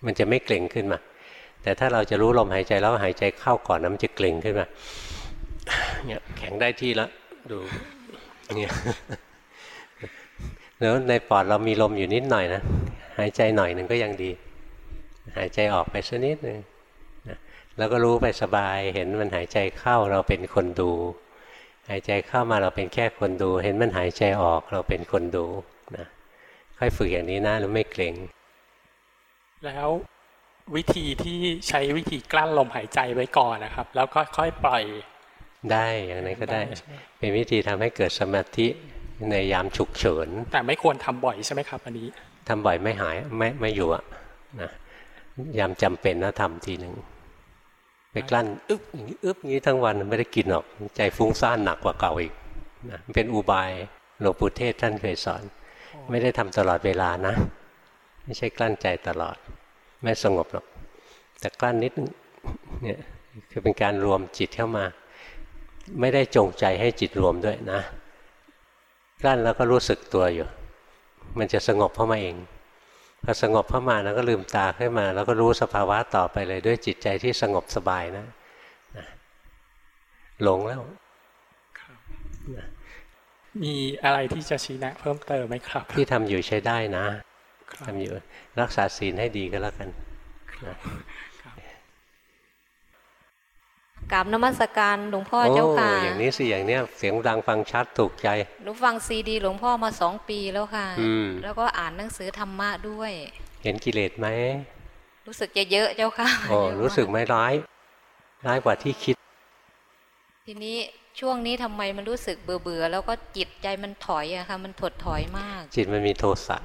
[SPEAKER 1] มันจะไม่เกร็งขึ้นมา แต่ถ้าเราจะรู้ลมหายใจแล้วหายใจเข้าก่อนนะมันจะเกร็งขึ้นมาเนี่ยแข็งได้ที่แล้วดูเนี่ยแล้วในปอดเรามีลมอยู่นิดหน่อยนะหายใจหน่อยหนึ่งก็ยังดี หายใจออกไปสักนิดหนึ่งแล้วก็รู้ไปสบายเห็นมันหายใจเข้าเราเป็นคนดู หายใจเข้ามาเราเป็นแค่คนดู เห็นมันหายใจออกเราเป็นคนดู ค่อยฝึกอย่างนี้นะแล้วไม่เกรง
[SPEAKER 11] แล้ววิธีที่ใช้วิธีกลั้นลมหายใจไว้ก่อนนะครับ แล้วก็ค่อยปล่อย
[SPEAKER 1] ได้อย่างนั้นก็ได้ เป็นวิธีทำให้เกิดสมาธิในยามฉุกเฉิน
[SPEAKER 11] แต่ไม่ควรทำบ่อยใช่ไหมครับ อันนี้
[SPEAKER 1] ทำบ่อยไม่หายไม่ไม่อยู่อะนะยามจำเป็นนะทำทีหนึ่งไปกลั้นอึ๊บอย่างนี้อึ๊บอย่างนี้ทั้งวันไม่ได้กินหรอก ใจฟุ้งซ่านหนักกว่าเก่าอีกนะเป็นอุบายหลวงปู่เทศท่านเคยสอน ไม่ได้ทำตลอดเวลานะ ไม่ใช่กลั้นใจตลอด ไม่สงบหรอก แต่กลั้นนิดเนี่ยคือเป็นการรวมจิตเข้ามา ไม่ได้จงใจให้จิตรวมด้วยนะกลั้นแล้วก็รู้สึกตัวอยู่ มันจะสงบเข้ามาเองพอสงบเข้ามาแล้วก็ลืมตาขึ้นมา แล้วก็รู้สภาวะต่อไปเลยด้วยจิตใจที่สงบสบายนะนะหลงแล้ว
[SPEAKER 11] มีอะไรที่จะชี้แนะเพิ่มเติมไหมครับ
[SPEAKER 1] ที่ทำอยู่ใช้ได้นะทำอยู่รักษาศีลให้ดีก็แล้วกันนะ
[SPEAKER 12] กราบนมัสการหลวงพ่อเจ้าค่ะ
[SPEAKER 1] อย่างนี้สิอย่างเนี้ยเสียงดังฟังชัดถูกใจ
[SPEAKER 12] หนูฟังซีดีหลวงพ่อมาสองปีแล้วค่ะแล้วก็อ่านหนังสือธรรมะด้วย
[SPEAKER 1] เห็นกิเลสไหม
[SPEAKER 12] รู้สึกจะเยอะเจ้าค่ะ
[SPEAKER 1] โอ้รู้สึกไม่ร้าย ร้ายกว่าที่คิด
[SPEAKER 12] ทีนี้ ช่วงนี้ทำไมมันรู้สึกเบื่อเบื่อแล้วก็จิตใจมันถอยอะค่ะ มันถดถอยมาก
[SPEAKER 1] จิตมันมีโทสะ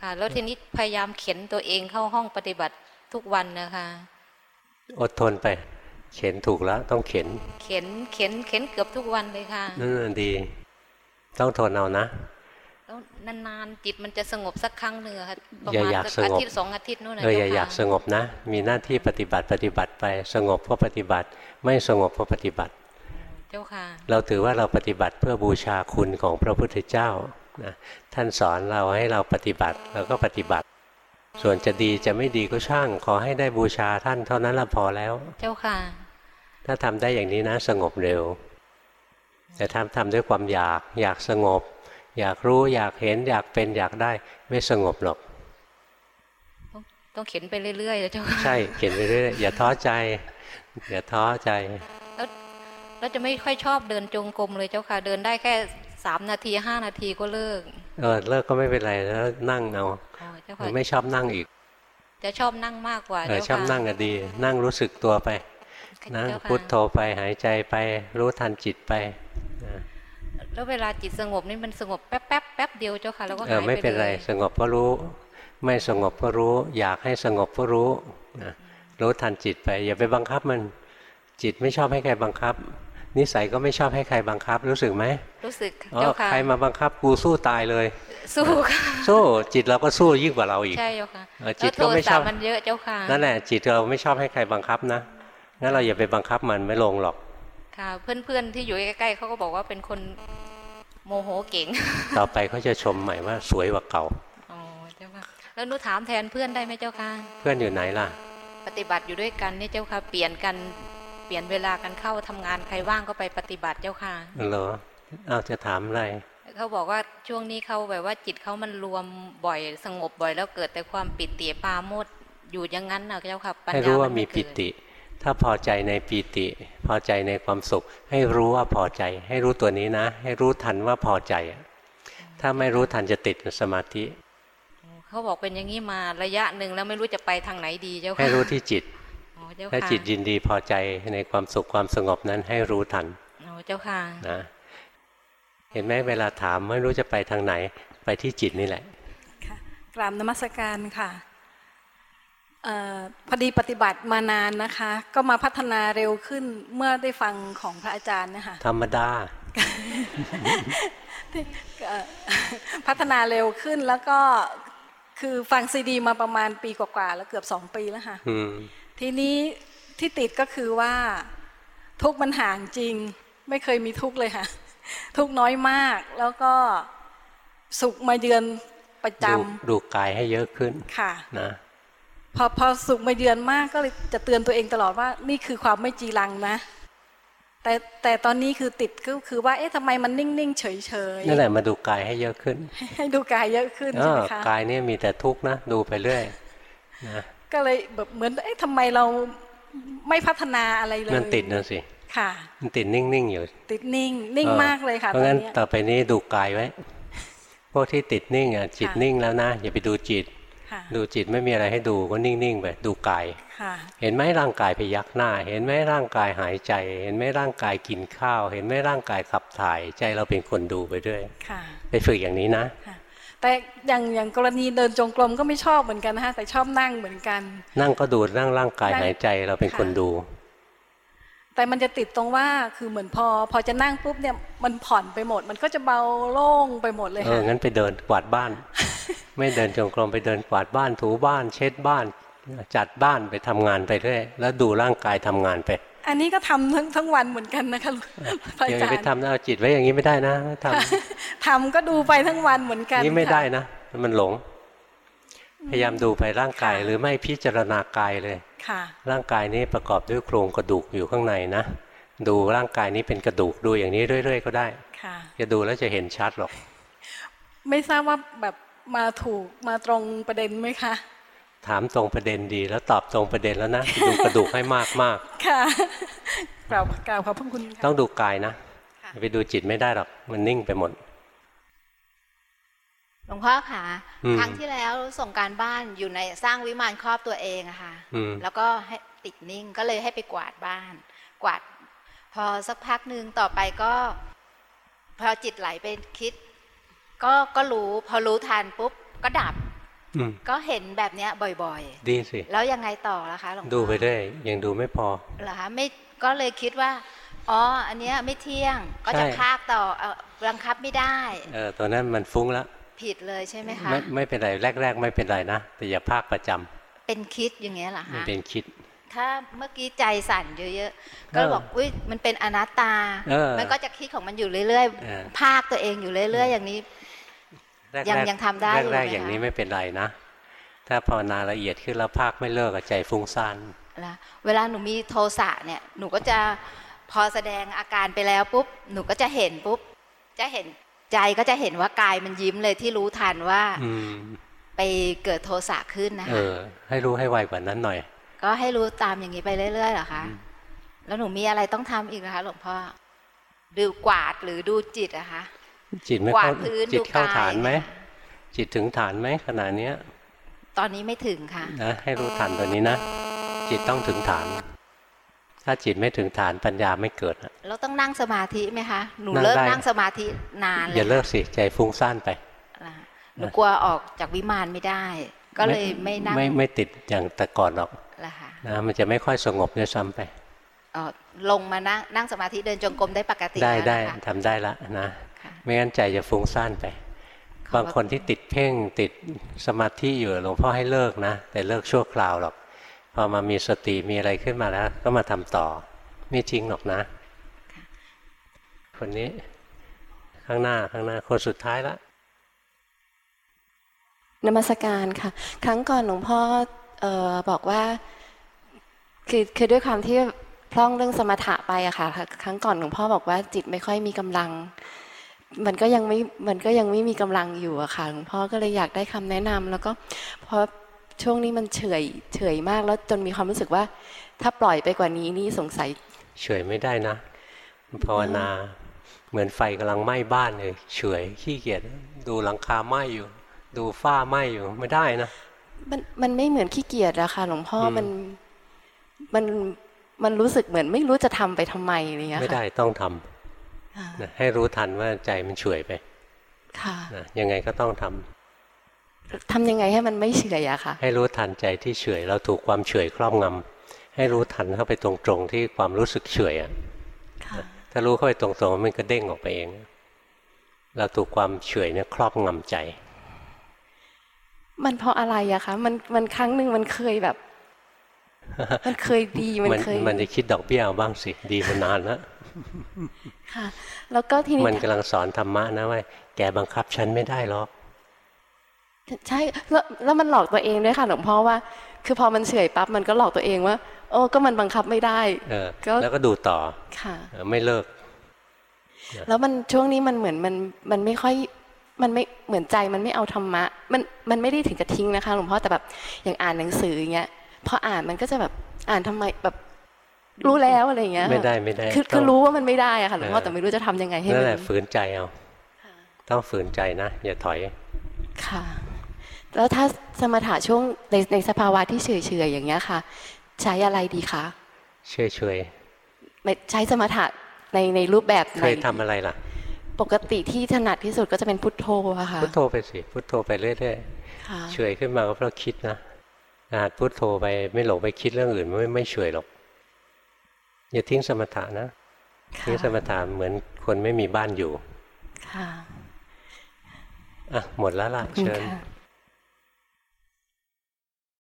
[SPEAKER 12] ค่ะ แล้วทีนี้พยายามเข็นตัวเองเข้าห้องปฏิบัติทุกวันนะคะ
[SPEAKER 1] อดทนไป เข็นถูกแล้วต้องเข็น
[SPEAKER 12] เข็นเข็นเข็นเกือบทุกวันเลยค่ะ
[SPEAKER 1] นั่นดี ต้องทนเอานะ
[SPEAKER 12] แล้วนานๆจิตมันจะสงบสักครั้งหนึ่งค่ะ
[SPEAKER 1] ประมาณอา
[SPEAKER 12] ทิตย์สองอาทิตย์นู่นนะ
[SPEAKER 1] เอออย่าอยากสงบนะ มีหน้าที่ปฏิบัติปฏิบัติไป สงบก็ปฏิบัติ ไม่สงบก็ปฏิบัติ
[SPEAKER 12] เจ้าค่ะ
[SPEAKER 1] เราถือว่าเราปฏิบัติเพื่อบูชาคุณของพระพุทธเจ้านะท่านสอนเราให้เราปฏิบัติเราก็ปฏิบัติ ส่วนจะดีจะไม่ดีก็ช่าง ขอให้ได้บูชาท่านเท่านั้นละพอแล้ว
[SPEAKER 12] เจ้าค่ะ
[SPEAKER 1] ถ้าทำได้อย่างนี้นะสงบเร็ว แต่ทำทำด้วยความอยากอยากสงบ อยากรู้อยากเห็นอยากเป็นอยากได้ไม่สงบหรอก
[SPEAKER 12] ต้องเข็นไปเรื่อยๆเจ้าค่ะ
[SPEAKER 1] ใช่เข็นไปเรื่อยอย่าท้อใจอย่าท้อใจ
[SPEAKER 12] แล้วแล้วจะไม่ค่อยชอบเดินจงกรมเลยเจ้าค่ะ เดินได้แค่สามนาทีห้านาทีก็เลิก
[SPEAKER 1] เออเลิกก็ไม่เป็นไรแล้วนั่งเอาไม่ชอบนั่งอีก
[SPEAKER 12] จะชอบนั่งมากกว่า
[SPEAKER 1] เออชอบนั่งก็ดี นั่งรู้สึกตัวไปนะพุทโธไปหายใจไปรู้ทันจิตไป
[SPEAKER 12] แล้วเวลาจิตสงบนี่มันสงบแป๊บแป๊บแป๊บเดียวเจ้าค่ะแล้วก็หายไปเลย
[SPEAKER 1] ไม่เป็นไรสงบก็รู้ ไม่สงบก็รู้ อยากให้สงบก็รู้นะรู้ทันจิตไป อย่าไปบังคับมันจิตไม่ชอบให้ใครบังคับ นิสัยก็ไม่ชอบให้ใครบังคับ รู้สึกไหม
[SPEAKER 12] รู้สึกเจ้าค่ะ
[SPEAKER 1] ใครมาบังคับกูสู้ตายเลย
[SPEAKER 12] สู้ค่ะ
[SPEAKER 1] สู้จิตเราก็สู้ยิ่งกว่าเราอีก
[SPEAKER 12] ใช่เจ้าค่ะ
[SPEAKER 1] จิตก็ไม่ชอบ
[SPEAKER 12] มันเยอะเจ้าค่ะ
[SPEAKER 1] นั่นแหละจิตเราไม่ชอบให้ใครบังคับนะงั้นเราอย่าไปบังคับมันไม่ลงหรอก
[SPEAKER 12] ค่ะ เพื่อนๆที่อยู่ใกล้ๆเขาก็บอกว่าเป็นคนโมโหเก่ง
[SPEAKER 1] ต่อไปเขาจะชมใหม่ว่าสวยกว่าเก่า
[SPEAKER 12] อ๋อเจ้าค่ะแล้วนุถามแทนเพื่อนได้ไหมเจ้าค่ะ
[SPEAKER 1] เพื่อนอยู่ไหนล่ะ
[SPEAKER 12] ปฏิบัติอยู่ด้วยกันนี่เจ้าค่ะเปลี่ยนกัน เปลี่ยนเวลากันเข้าทำงานใครว่างก็ไปปฏิบัติเจ้าค่ะ
[SPEAKER 1] เหรอเอาจะถามอะไร
[SPEAKER 12] เขาบอกว่าช่วงนี้เขาแบบว่าจิตเขามันรวมบ่อยสงบบ่อย แล้วเกิดแต่ความปิติปาโมดอยู่อย่างนั้นนะเจ้าค่ะ
[SPEAKER 1] ปัญญาให้รู้ว่ามีปิติ ถ้าพอใจในปิติ พอใจในความสุข ให้รู้ว่าพอใจ ให้รู้ตัวนี้นะ ให้รู้ทันว่าพอใจ ถ้าไม่รู้ทันจะติดสมาธิ
[SPEAKER 12] เขาบอกเป็นอย่างนี้มาระยะหนึ่งแล้วไม่รู้จะไปทางไหนดีเจ้าค่ะ
[SPEAKER 1] ให้รู้ที่จิต ถ้าจิตยินดีพอใจในความสุขความสงบนั้นให้รู้ทัน
[SPEAKER 12] เจ้าค่ะ
[SPEAKER 1] นะเห็นไหมเวลาถามไม่รู้จะไปทางไหนไปที่จิตนี่แหละ
[SPEAKER 13] ค่ะกราบนมัสการค่ะอพอดีปฏิบัติมานานนะคะ ก็มาพัฒนาเร็วขึ้นเมื่อได้ฟังของพระอาจารย์นะคะ
[SPEAKER 1] ธรรมดา
[SPEAKER 13] พัฒนาเร็วขึ้นแล้วก็คือฟังซีดีมาประมาณปีกว่าๆแล้วเกือบสองปีแล้วค่ะ ทีนี้ที่ติดก็คือว่า ทุกมันห่างจริง ไม่เคยมีทุกเลยค่ะ ทุกน้อยมากแล้วก็สุขมาเยือนประจำ
[SPEAKER 1] ดูกายให้เยอะขึ้น
[SPEAKER 13] ค่ะ
[SPEAKER 1] นะ
[SPEAKER 13] พอพอสุขมาเยือนมากก็เลยจะเตือนตัวเองตลอดว่า นี่คือความไม่จีรังนะ แต่แต่ตอนนี้คือติดก็คือว่าเอ๊ะทำไมมันนิ่งๆเฉย
[SPEAKER 1] ๆนั่นแหละมาดูกายให้เยอะขึ้น
[SPEAKER 13] ให้ดูกายเยอะขึ้นใช่ไหมคะ
[SPEAKER 1] กายนี่มีแต่ทุกข์นะดูไปเรื่อยนะ
[SPEAKER 13] ก็เลยแบบเหมือนเอ๊ะทำไมเราไม่พัฒนาอะไรเลย
[SPEAKER 1] มันติดนะสิ
[SPEAKER 13] ค่ะ
[SPEAKER 1] มันติดนิ่งๆอยู่
[SPEAKER 13] ติดนิ่ง นิ่งมากเลยค่ะ
[SPEAKER 1] เพราะงั้นต่อไปนี้ดูกายไว้พวกที่ติดนิ่งอะจิตนิ่งแล้วนะอย่าไปดูจิต ดูจิตไม่มีอะไรให้ดูก็นิ่งๆไปดูกายเห็นไหมร่างกายพยักหน้า เห็นไหมร่างกายหายใจ เห็นไหมร่างกายกินข้าว เห็นไหมร่างกายขับถ่าย ใจเราเป็นคนดูไปด้วยไปฝึกอย่างนี้นะ
[SPEAKER 13] แต่อย่างอย่างกรณีเดินจงกรมก็ไม่ชอบเหมือนกันนะคะแต่ชอบนั่งเหมือนกัน
[SPEAKER 1] นั่งก็ดูนั่งร่างกายหายใจเราเป็นคนดู
[SPEAKER 13] แต่มันจะติดตรงว่าคือเหมือนพอ พอจะนั่งปุ๊บเนี่ยมันผ่อนไปหมด มันก็จะเบาโล่งไปหมดเลยค่ะเอ
[SPEAKER 1] องั้นไปเดินกวาดบ้าน ไม่เดินจงกรมไปเดินกวาดบ้านถูบ้าน เช็ดบ้าน จัดบ้านไปทำงานไปเรื่อยแล้วดูร่างกายทำงานไป
[SPEAKER 13] อันนี้ก็ทำทั้งทั้งวันเหมือนกันนะคะ
[SPEAKER 1] พระอาจารย์ไปทำเอาจิตไว้อย่างนี้ไม่ได้นะทำ
[SPEAKER 13] ทำก็ดูไปทั้งวันเหมือนกัน
[SPEAKER 1] นี่ไม่ได้นะมันหลง พยายามดูไปร่างกายหรือไม่พิจารณากายเลยร่างกายนี้ประกอบด้วยโครงกระดูกอยู่ข้างในนะดูร่างกายนี้เป็นกระดูกดูอย่างนี้เรื่อย ๆ ก็ได้จะดูแล้วจะเห็นชัดหรอก
[SPEAKER 13] ไม่ทราบว่าแบบมาถูกมาตรงประเด็นไหมคะ
[SPEAKER 1] ถามตรงประเด็นดี แล้วตอบตรงประเด็นแล้วนะดูกระดูกให้มากมาก
[SPEAKER 13] ค่ะกล่าวกล่าวขอบพระคุณ
[SPEAKER 1] ต้องดูกายนะไปดูจิตไม่ได้หรอกมันนิ่งไปหมด
[SPEAKER 14] หลวงพ่อค่ะครั้งที่แล้วส่งการบ้านอยู่ในสร้างวิมานครอบตัวเองอะค่ะแล้วก็ให้ติดนิ่งก็เลยให้ไปกวาดบ้าน กวาด พอสักพักหนึ่งต่อไปก็ พอจิตไหลไปคิด ก็ก็รู้ พอรู้ทันปุ๊บก็ดับ ก็เห็นแบบเนี้ยบ่อย
[SPEAKER 1] ๆ ดีสิ
[SPEAKER 14] แล้วยังไงต่อล่ะคะหลวงพ่
[SPEAKER 1] อ ดูไปได้ยังดูไม่พอ
[SPEAKER 14] เหรอคะไม่ก็เลยคิดว่า อ๋อ อันเนี้ยไม่เที่ยง ก็จะพากต่อบังคับไม่ได้
[SPEAKER 1] เออตัวนั้นมันฟุ้งแล้ว
[SPEAKER 14] ผิดเลยใช่ไหมคะ
[SPEAKER 1] ไม่ไม่เป็นไรแรก ๆ ไม่เป็นไรนะ แต่อย่าภาคประจำ
[SPEAKER 14] เป็นคิดอย่างเงี้ยเหรอคะ
[SPEAKER 1] เป็นคิด
[SPEAKER 14] ถ้าเมื่อกี้ใจสั่นเยอะๆ ก็บอกอุ้ยมันเป็นอนัตตา มันก็จะคิดของมันอยู่เรื่อยๆ ภาคตัวเองอยู่เรื่อยๆ อย่างนี้ ยังยังทำได้
[SPEAKER 1] แรกๆอย่างนี้ไม่เป็นไรนะ ถ้าภาวนาละเอียดขึ้นแล้วภาคไม่เลิกใจฟุ้งซ่าน
[SPEAKER 14] เวลาหนูมีโทสะเนี่ยหนูก็จะพอแสดงอาการไปแล้วปุ๊บหนูก็จะเห็นปุ๊บจะเห็นใจก็จะเห็นว่ากายมันยิ้มเลยที่รู้ทันว่าไปเกิดโทสะขึ้นนะคะเอ
[SPEAKER 1] อให้รู้ให้ไวกว่านั้นหน่อย
[SPEAKER 14] ก็ให้รู้ตามอย่างนี้ไปเรื่อยๆเหรอคะแล้วหนูมีอะไรต้องทำอีกนะคะหลวงพ่อดูกวาดหรือดูจิตอะคะ
[SPEAKER 1] จิตไม่เข้าจิตเข้าฐานไหมจิตถึงฐานไหมขณะเนี้ย
[SPEAKER 14] ตอนนี้ไม่ถึงค่ะ
[SPEAKER 1] นะให้รู้ฐานตัวนี้นะ จิตต้องถึงฐาน ถ้าจิตไม่ถึงฐานปัญญาไม่เกิด
[SPEAKER 14] เราต้องนั่งสมาธิไหมคะหนูเลิกนั่งสมาธินาน
[SPEAKER 1] เลยอย่าเลิกสิใจฟุ้งซ่านไป
[SPEAKER 14] หนูกลัวออกจากวิมานไม่ได้ ก็เลยไม่นั่ง
[SPEAKER 1] ไม่ไม่ติดอย่างแต่ก่อนหรอกนะมันจะไม่ค่อยสงบด้วยซ้ำไป
[SPEAKER 14] ลงมานั่งนั่งสมาธิเดินจงกรมได้ปกติ
[SPEAKER 1] ได้ได้ทำได้ละนะ ไม่งั้นใจจะฟุ้งซ่านไป บางคนที่ติดเพ่งติดสมาธิอยู่หลวงพ่อให้เลิกนะ แต่เลิกชั่วคราวหรอก พอมามีสติมีอะไรขึ้นมาแล้ว ก็มาทำต่อ ไม่จริงหรอกนะ คนนี้ ข้างหน้าข้างหน้าคนสุดท้ายละ
[SPEAKER 15] นมัสการค่ะ ครั้งก่อนหลวงพ่อออบอกว่าคือคือด้วยความที่พร่องเรื่องสมถะไปอะค่ะ ครั้งก่อนหลวงพ่อบอกว่าจิตไม่ค่อยมีกำลัง มันก็ยังไม่มันก็ยังไม่มีกำลังอยู่อะค่ะหลวงพ่อก็เลยอยากได้คำแนะนำแล้วก็พอช่วงนี้มันเฉยเฉยมากแล้วจนมีความรู้สึกว่า ถ้าปล่อยไปกว่านี้นี่สงสัย
[SPEAKER 1] เฉยไม่ได้นะภาวนาเหมือนไฟกำลังไหม้บ้านเลยเฉยขี้เกียจดูหลังคาไหม้อยู่ ดูฝ้าไหม้อยู่ไม่ได้นะ
[SPEAKER 15] มันมันไม่เหมือนขี้เกียจอะค่ะหลวงพ่อมันมันมันรู้สึกเหมือนไม่รู้จะทำไปทำไมอะไรเงี้ย
[SPEAKER 1] ไม่ได้ต้องทำให้รู้ทันว่าใจมันเฉยไป ค่ะยังไงก็ต้องทำ
[SPEAKER 15] ทำยังไงให้มันไม่เฉยอะคะ
[SPEAKER 1] ให้รู้ทันใจที่เฉยเราถูกความเฉยครอบงำให้รู้ทันเข้าไปตรงๆที่ความรู้สึกเฉยอะถ้ารู้เข้าไปตรงๆมันก็เด้งออกไปเอง เราถูกความเฉยเนี่ยครอบงำใจ
[SPEAKER 15] มันเพราะอะไรอะคะมันมันครั้งหนึ่งมันเคยแบบ มันเคยดีมันเคย
[SPEAKER 1] มันจะคิดดอกเบี้ยบ้างสิดีมานานแล้ว
[SPEAKER 15] ค่ะ แล้วก็ทีนี้
[SPEAKER 1] มันกำลังสอนธรรมะนะว่าแกบังคับฉันไม่ได้หรอก
[SPEAKER 15] ใช่แล้วแล้วมันหลอกตัวเองด้วยค่ะหลวงพ่อว่า คือพอมันเฉยปั๊บมันก็หลอกตัวเองว่า โอ้ก็มันบังคับไม่ได้
[SPEAKER 1] เออแล้วก็ดูต่อ
[SPEAKER 15] ค่ะ
[SPEAKER 1] ไม่เลิก
[SPEAKER 15] แล้วมันช่วงนี้มันเหมือนมันมันไม่ค่อยมันไม่เหมือนใจมันไม่เอาธรรมะ มันมันไม่ได้ถึงจะทิ้งนะคะหลวงพ่อแต่แบบอย่างอ่านหนังสืออย่างเงี้ยพออ่านมันก็จะแบบอ่านทำไมแบบ รู้แล้วอะไรเงี้ย
[SPEAKER 1] ไม่ได้ไม่ได้
[SPEAKER 15] คือคือรู้ว่ามันไม่ได้อะค่ะหลวงพ่อแต่ไม่รู้จะทำยังไงให้
[SPEAKER 1] มันนั่นแหละฝืนใจเอาต้องฝืนใจนะอย่าถอย
[SPEAKER 15] ค่ะ แล้วถ้าสมถะช่วงในในสภาวะที่เฉยเฉยอย่างเงี้ยค่ะ ใช้อะไรดีคะ
[SPEAKER 1] เฉยเฉย
[SPEAKER 15] ใช้สมถะในในรูปแบบไหน
[SPEAKER 1] เคยทำอะไรล่ะ
[SPEAKER 15] ปกติที่ถนัดที่สุดก็จะเป็นพุทโธอะค่ะ
[SPEAKER 1] พุทโธไปสิพุทโธไปเรื่อยๆเฉยขึ้นมาก็เพราะคิดนะอาจพุทโธไปไม่หลงไปคิดเรื่องอื่นไม่ไม่เฉยหรอก อย่าทิ้งสมถะนะทิ้งสมถะเหมือนคนไม่มีบ้านอยู่
[SPEAKER 15] ค่ะ
[SPEAKER 1] อะหมดแล้วล่ะเชิญ